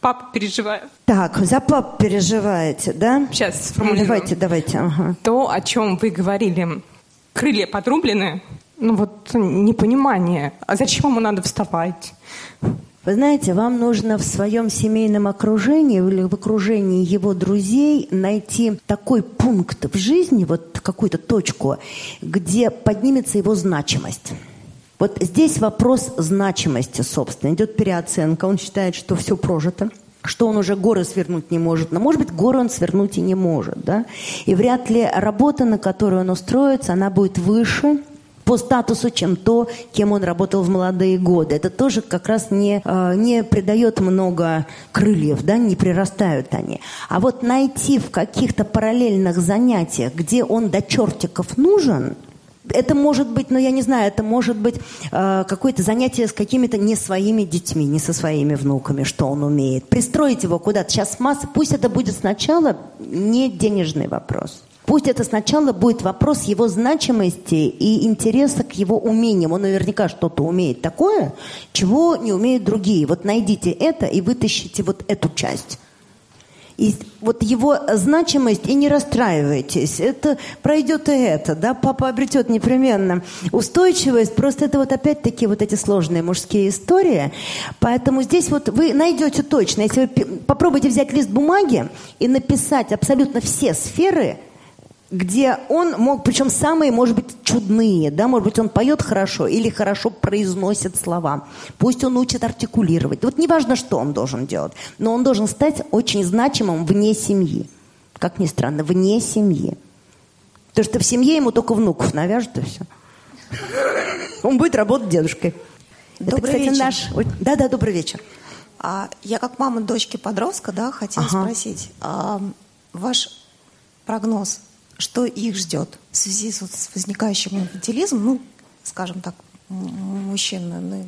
Папа переживает. Так, за папу переживаете, да? Сейчас сформулируем. Давайте, давайте. Ага. То, о чем вы говорили, крылья подрублены, ну вот непонимание. А зачем ему надо вставать? Вы знаете, вам нужно в своем семейном окружении или в окружении его друзей найти такой пункт в жизни, вот какую-то точку, где поднимется его значимость. Вот здесь вопрос значимости, собственно. Идет переоценка, он считает, что все прожито что он уже горы свернуть не может. Но, может быть, горы он свернуть и не может. Да? И вряд ли работа, на которую он устроится, она будет выше, по статусу, чем то, кем он работал в молодые годы. Это тоже как раз не, э, не придает много крыльев, да, не прирастают они. А вот найти в каких-то параллельных занятиях, где он до чертиков нужен, это может быть, ну я не знаю, это может быть э, какое-то занятие с какими-то не своими детьми, не со своими внуками, что он умеет. Пристроить его куда-то. Сейчас масса, пусть это будет сначала не денежный вопрос. Пусть это сначала будет вопрос его значимости и интереса к его умениям. Он наверняка что-то умеет такое, чего не умеют другие. Вот найдите это и вытащите вот эту часть. И вот его значимость, и не расстраивайтесь. Это пройдет и это, да, папа обретет непременно устойчивость. Просто это вот опять-таки вот эти сложные мужские истории. Поэтому здесь вот вы найдете точно. Если вы попробуйте взять лист бумаги и написать абсолютно все сферы – где он мог, причем самые, может быть, чудные, да, может быть, он поет хорошо или хорошо произносит слова, пусть он учит артикулировать. Вот неважно, что он должен делать, но он должен стать очень значимым вне семьи. Как ни странно, вне семьи. То, что в семье ему только внуков навяжут, и все. Он будет работать дедушкой. Добрый Это, кстати, вечер. наш... Да-да, добрый вечер. А, я как мама дочки подростка, да, хотела ага. спросить. А, ваш прогноз что их ждет в связи с возникающим инфантилизмом, ну, скажем так, мужчин. Ну...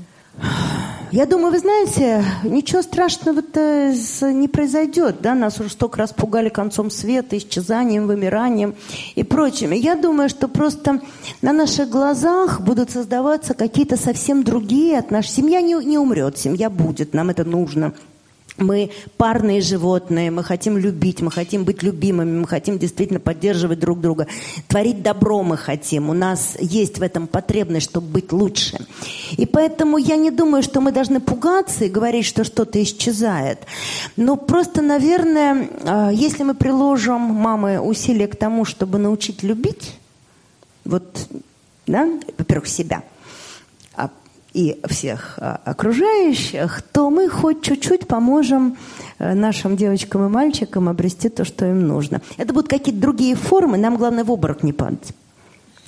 Я думаю, вы знаете, ничего страшного-то не произойдет. Да? Нас уже столько раз пугали концом света, исчезанием, вымиранием и прочим. Я думаю, что просто на наших глазах будут создаваться какие-то совсем другие отношения. Семья не, не умрет, семья будет, нам это нужно Мы парные животные, мы хотим любить, мы хотим быть любимыми, мы хотим действительно поддерживать друг друга. Творить добро мы хотим. У нас есть в этом потребность, чтобы быть лучше. И поэтому я не думаю, что мы должны пугаться и говорить, что что-то исчезает. Но просто, наверное, э, если мы приложим, мамы, усилия к тому, чтобы научить любить, вот, да, во-первых, себя – и всех э, окружающих, то мы хоть чуть-чуть поможем э, нашим девочкам и мальчикам обрести то, что им нужно. Это будут какие-то другие формы, нам главное в оборот не падать.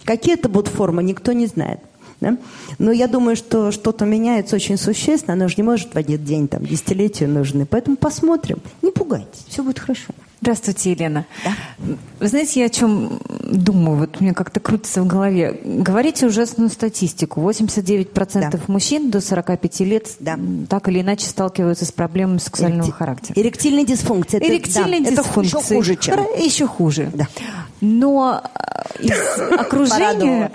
Какие это будут формы, никто не знает. Да? Но я думаю, что что-то меняется очень существенно. Оно же не может в один день, там, десятилетия нужны. Поэтому посмотрим. Не пугайтесь, все будет хорошо. Здравствуйте, Елена. Да. Вы знаете, я о чем думаю, вот мне как-то крутится в голове. Говорите ужасную статистику. 89% да. мужчин до 45 лет да. так или иначе сталкиваются с проблемами сексуального Эректи... характера. Эректильная дисфункция. Эректильная это, да, дисфункция. Это хуже, чем... Еще хуже. Да. но э, из окружения,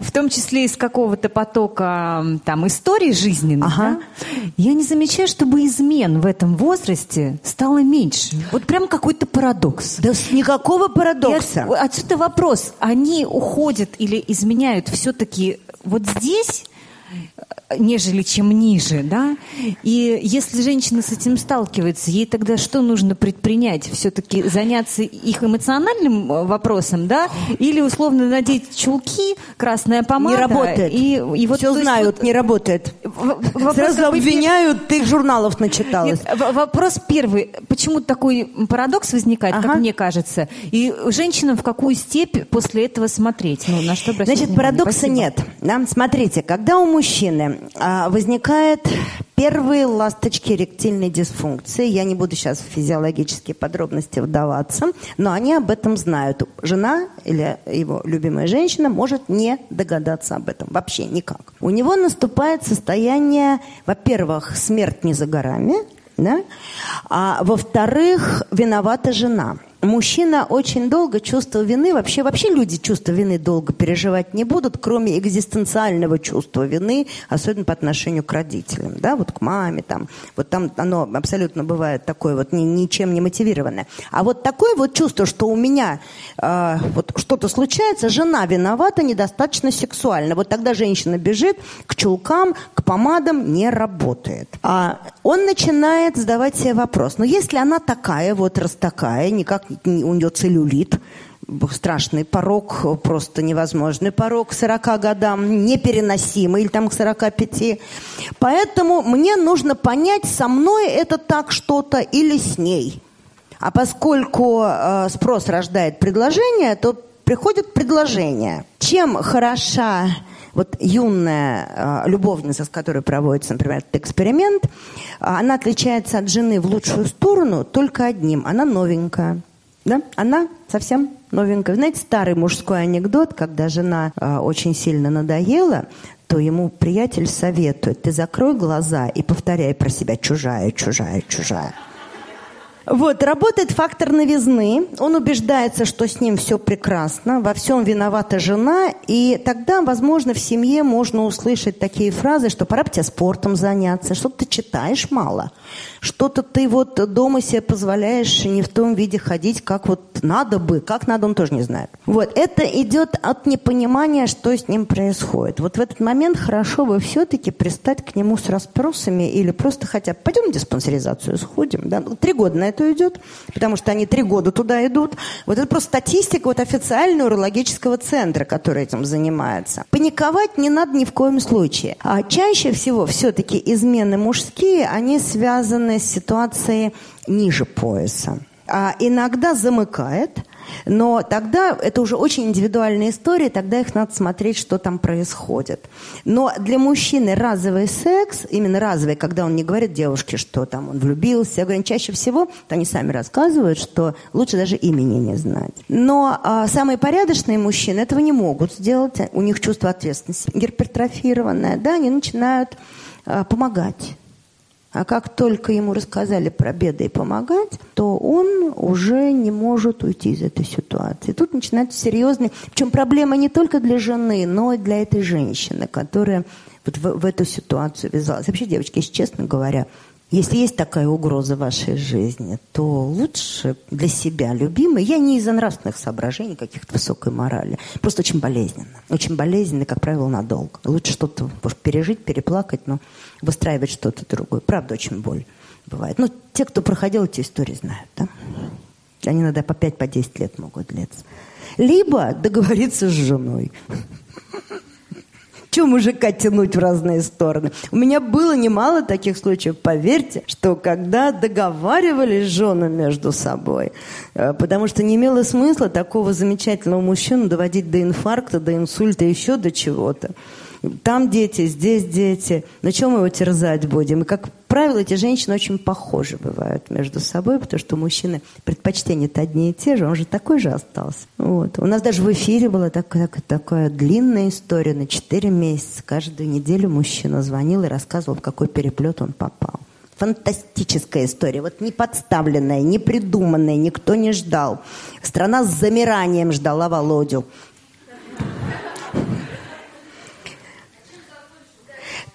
в том числе из какого-то потока там историй жизненных, ага. да, я не замечаю, чтобы измен в этом возрасте стало меньше. Вот прям какой-то парадокс. Да никакого парадокса. И от, отсюда вопрос: они уходят или изменяют все-таки вот здесь? нежели чем ниже, да? И если женщина с этим сталкивается, ей тогда что нужно предпринять? Все-таки заняться их эмоциональным э, вопросом, да? Или условно надеть чулки, красная помада? Не работает. И, и вот, Все знают, вот, не работает. Вопрос, Сразу как бы, обвиняют, ты их журналов начиталась. Нет, вопрос первый. Почему такой парадокс возникает, ага. как мне кажется? И женщинам в какую степь после этого смотреть? Ну, на что Значит, парадокса Спасибо. нет. Да? Смотрите, когда у мужчин мужчины возникает первые ласточки ректильной дисфункции. Я не буду сейчас в физиологические подробности вдаваться, но они об этом знают. Жена или его любимая женщина может не догадаться об этом вообще никак. У него наступает состояние, во-первых, смерть не за горами, да? а во-вторых, виновата жена – мужчина очень долго чувствовал вины, вообще, вообще люди чувство вины долго переживать не будут, кроме экзистенциального чувства вины, особенно по отношению к родителям, да, вот к маме там. Вот там оно абсолютно бывает такое вот ни, ничем не мотивированное. А вот такое вот чувство, что у меня э, вот что-то случается, жена виновата, недостаточно сексуально. Вот тогда женщина бежит к чулкам, к помадам, не работает. А он начинает задавать себе вопрос, ну если она такая вот, раз такая, никак у нее целлюлит, страшный порог, просто невозможный порог к 40 годам, непереносимый, или там к 45. Поэтому мне нужно понять, со мной это так что-то или с ней. А поскольку э, спрос рождает предложение, то приходит предложение. Чем хороша вот юная э, любовница, с которой проводится, например, этот эксперимент, э, она отличается от жены в лучшую сторону только одним. Она новенькая да, она совсем новенькая. Знаете, старый мужской анекдот, когда жена э, очень сильно надоела, то ему приятель советует, ты закрой глаза и повторяй про себя «чужая, чужая, чужая». Вот, работает фактор новизны. Он убеждается, что с ним все прекрасно, во всем виновата жена. И тогда, возможно, в семье можно услышать такие фразы, что пора бы тебе спортом заняться, что-то ты читаешь мало, что-то ты вот дома себе позволяешь не в том виде ходить, как вот надо бы, как надо, он тоже не знает. Вот, это идет от непонимания, что с ним происходит. Вот в этот момент хорошо бы все-таки пристать к нему с расспросами или просто хотя бы пойдем в диспансеризацию, сходим, да, три года на это кто идет, потому что они три года туда идут. Вот это просто статистика вот официального урологического центра, который этим занимается. Паниковать не надо ни в коем случае. А чаще всего все-таки измены мужские, они связаны с ситуацией ниже пояса. А иногда замыкает – Но тогда это уже очень индивидуальная история, тогда их надо смотреть, что там происходит. Но для мужчины разовый секс, именно разовый, когда он не говорит девушке, что там он влюбился, я говорю, чаще всего, то они сами рассказывают, что лучше даже имени не знать. Но а, самые порядочные мужчины этого не могут сделать, у них чувство ответственности гипертрофированное, да, они начинают а, помогать А как только ему рассказали про беды и помогать, то он уже не может уйти из этой ситуации. Тут начинаются серьезные... Причем проблема не только для жены, но и для этой женщины, которая вот в, в эту ситуацию ввязалась. Вообще, девочки, если честно говоря, Если есть такая угроза вашей жизни, то лучше для себя, любимый, я не из-за нравственных соображений, каких-то высокой морали, просто очень болезненно. Очень болезненно, как правило, надолго. Лучше что-то пережить, переплакать, но выстраивать что-то другое. Правда, очень боль бывает. Ну, те, кто проходил эти истории, знают, да? Они иногда по 5-10 по лет могут длиться. Либо договориться с женой. Чего мужика тянуть в разные стороны? У меня было немало таких случаев, поверьте, что когда договаривались жены между собой, э, потому что не имело смысла такого замечательного мужчину доводить до инфаркта, до инсульта, еще до чего-то. Там дети, здесь дети. На чем его терзать будем? И как правило, эти женщины очень похожи бывают между собой, потому что у мужчины предпочтения-то одни и те же, он же такой же остался. Вот. У нас даже в эфире была такая, такая длинная история на 4 месяца. Каждую неделю мужчина звонил и рассказывал, в какой переплет он попал. Фантастическая история, вот не подставленная, не придуманная, никто не ждал. Страна с замиранием ждала Володю.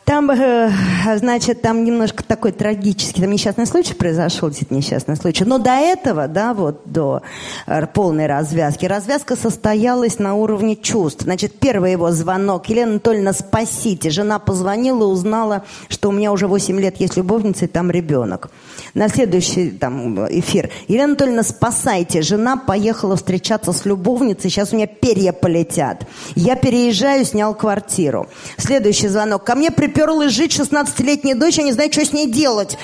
Там э, значит, там немножко такой трагический, там несчастный случай произошел, действительно несчастный случай. Но до этого, да, вот до э, полной развязки, развязка состоялась на уровне чувств. Значит, первый его звонок, Елена Анатольевна, спасите. Жена позвонила, узнала, что у меня уже 8 лет есть любовница и там ребенок. На следующий там эфир. Елена Анатольевна, спасайте. Жена поехала встречаться с любовницей, сейчас у меня перья полетят. Я переезжаю, снял квартиру. Следующий звонок. Ко мне при наперл и жить 16-летняя дочь, я не знаю, что с ней делать.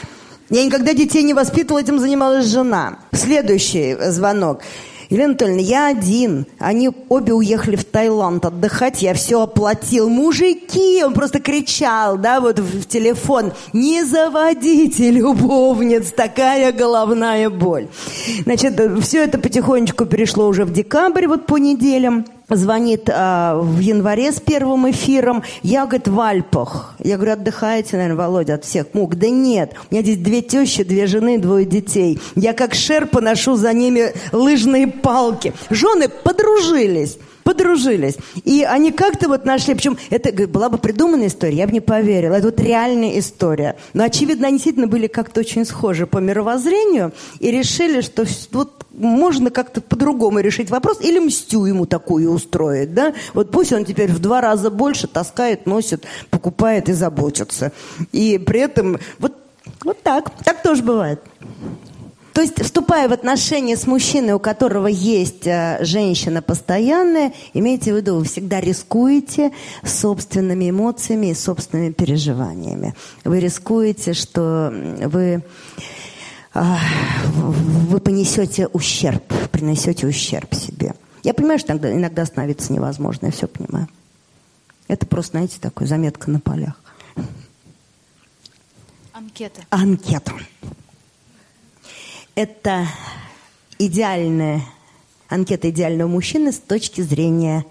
Я никогда детей не воспитывала, этим занималась жена. Следующий звонок. Елена Анатольевна, я один. Они обе уехали в Таиланд отдыхать, я все оплатил. Мужики, он просто кричал, да, вот в, в телефон. Не заводите любовниц, такая головная боль. Значит, э, все это потихонечку перешло уже в декабрь, вот по неделям. звонит а, э, в январе с первым эфиром. Я, говорит, в Альпах. Я говорю, отдыхаете, наверное, Володя, от всех мук. Да нет, у меня здесь две тещи, две жены, двое детей. Я как шер поношу за ними лыжные палки. Жены подружились. подружились. И они как-то вот нашли, причем это была бы придуманная история, я бы не поверила, это вот реальная история. Но, очевидно, они действительно были как-то очень схожи по мировоззрению и решили, что вот можно как-то по-другому решить вопрос или мстю ему такую устроить, да? Вот пусть он теперь в два раза больше таскает, носит, покупает и заботится. И при этом вот, вот так, так тоже бывает. То есть, вступая в отношения с мужчиной, у которого есть э, женщина постоянная, имейте в виду, вы всегда рискуете собственными эмоциями и собственными переживаниями. Вы рискуете, что вы вы понесете ущерб, принесете ущерб себе. Я понимаю, что иногда, иногда остановиться невозможно, я все понимаю. Это просто, знаете, такая заметка на полях. Анкета. Анкета. это идеальная анкета идеального мужчины с точки зрения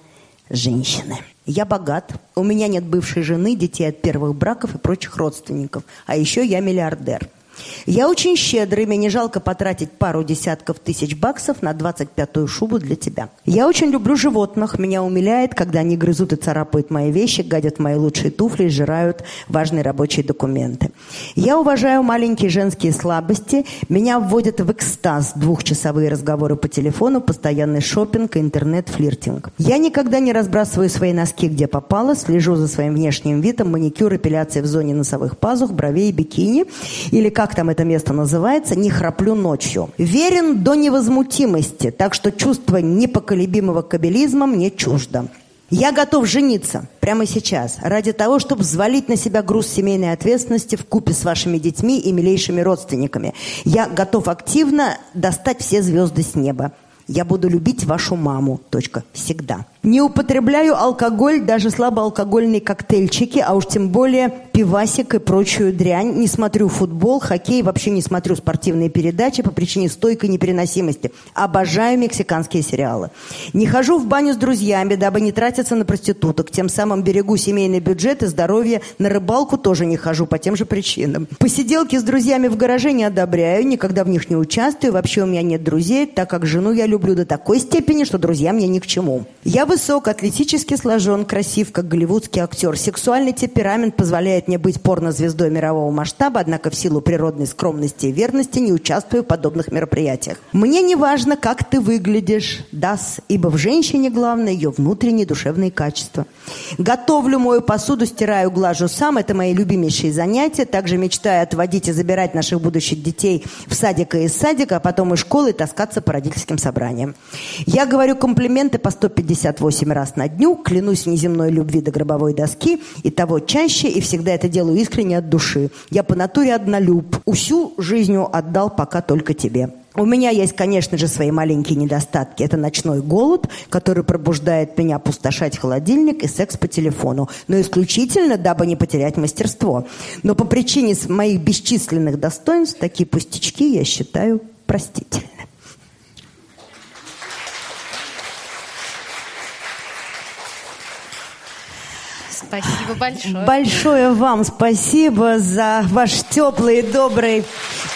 женщины. Я богат, у меня нет бывшей жены, детей от первых браков и прочих родственников, а еще я миллиардер – Я очень щедрый, мне не жалко потратить пару десятков тысяч баксов на 25-ю шубу для тебя. Я очень люблю животных, меня умиляет, когда они грызут и царапают мои вещи, гадят мои лучшие туфли и жирают важные рабочие документы. Я уважаю маленькие женские слабости, меня вводят в экстаз двухчасовые разговоры по телефону, постоянный шопинг и интернет-флиртинг. Я никогда не разбрасываю свои носки, где попало, слежу за своим внешним видом, маникюр, эпиляции в зоне носовых пазух, бровей, бикини или как как там это место называется, «Не храплю ночью». Верен до невозмутимости, так что чувство непоколебимого кабелизма мне чуждо. Я готов жениться прямо сейчас ради того, чтобы взвалить на себя груз семейной ответственности в купе с вашими детьми и милейшими родственниками. Я готов активно достать все звезды с неба. Я буду любить вашу маму. Точка. Всегда. Не употребляю алкоголь, даже слабоалкогольные коктейльчики, а уж тем более пивасик и прочую дрянь. Не смотрю футбол, хоккей, вообще не смотрю спортивные передачи по причине стойкой непереносимости. Обожаю мексиканские сериалы. Не хожу в баню с друзьями, дабы не тратиться на проституток. Тем самым берегу семейный бюджет и здоровье. На рыбалку тоже не хожу по тем же причинам. Посиделки с друзьями в гараже не одобряю, никогда в них не участвую. Вообще у меня нет друзей, так как жену я люблю до такой степени, что друзья мне ни к чему. Я высок, атлетически сложен, красив, как голливудский актер. Сексуальный темперамент позволяет мне быть порнозвездой мирового масштаба, однако в силу природной скромности и верности не участвую в подобных мероприятиях. Мне не важно, как ты выглядишь, дас, ибо в женщине главное ее внутренние душевные качества. Готовлю мою посуду, стираю, глажу сам. Это мои любимейшие занятия. Также мечтаю отводить и забирать наших будущих детей в садик и из садика, а потом из школы и таскаться по родительским собраниям. собранием. Я говорю комплименты по 158 раз на дню, клянусь неземной любви до гробовой доски, и того чаще, и всегда это делаю искренне от души. Я по натуре однолюб, усю жизнью отдал пока только тебе. У меня есть, конечно же, свои маленькие недостатки. Это ночной голод, который пробуждает меня пустошать холодильник и секс по телефону. Но исключительно, дабы не потерять мастерство. Но по причине моих бесчисленных достоинств такие пустячки я считаю простительны. Спасибо большое. Большое вам спасибо за ваш теплый и добрый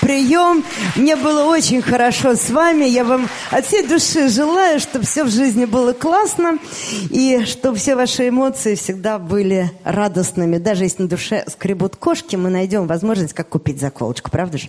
прием. Мне было очень хорошо с вами. Я вам от всей души желаю, чтобы все в жизни было классно и чтобы все ваши эмоции всегда были радостными. Даже если на душе скребут кошки, мы найдем возможность, как купить заколочку, правда же?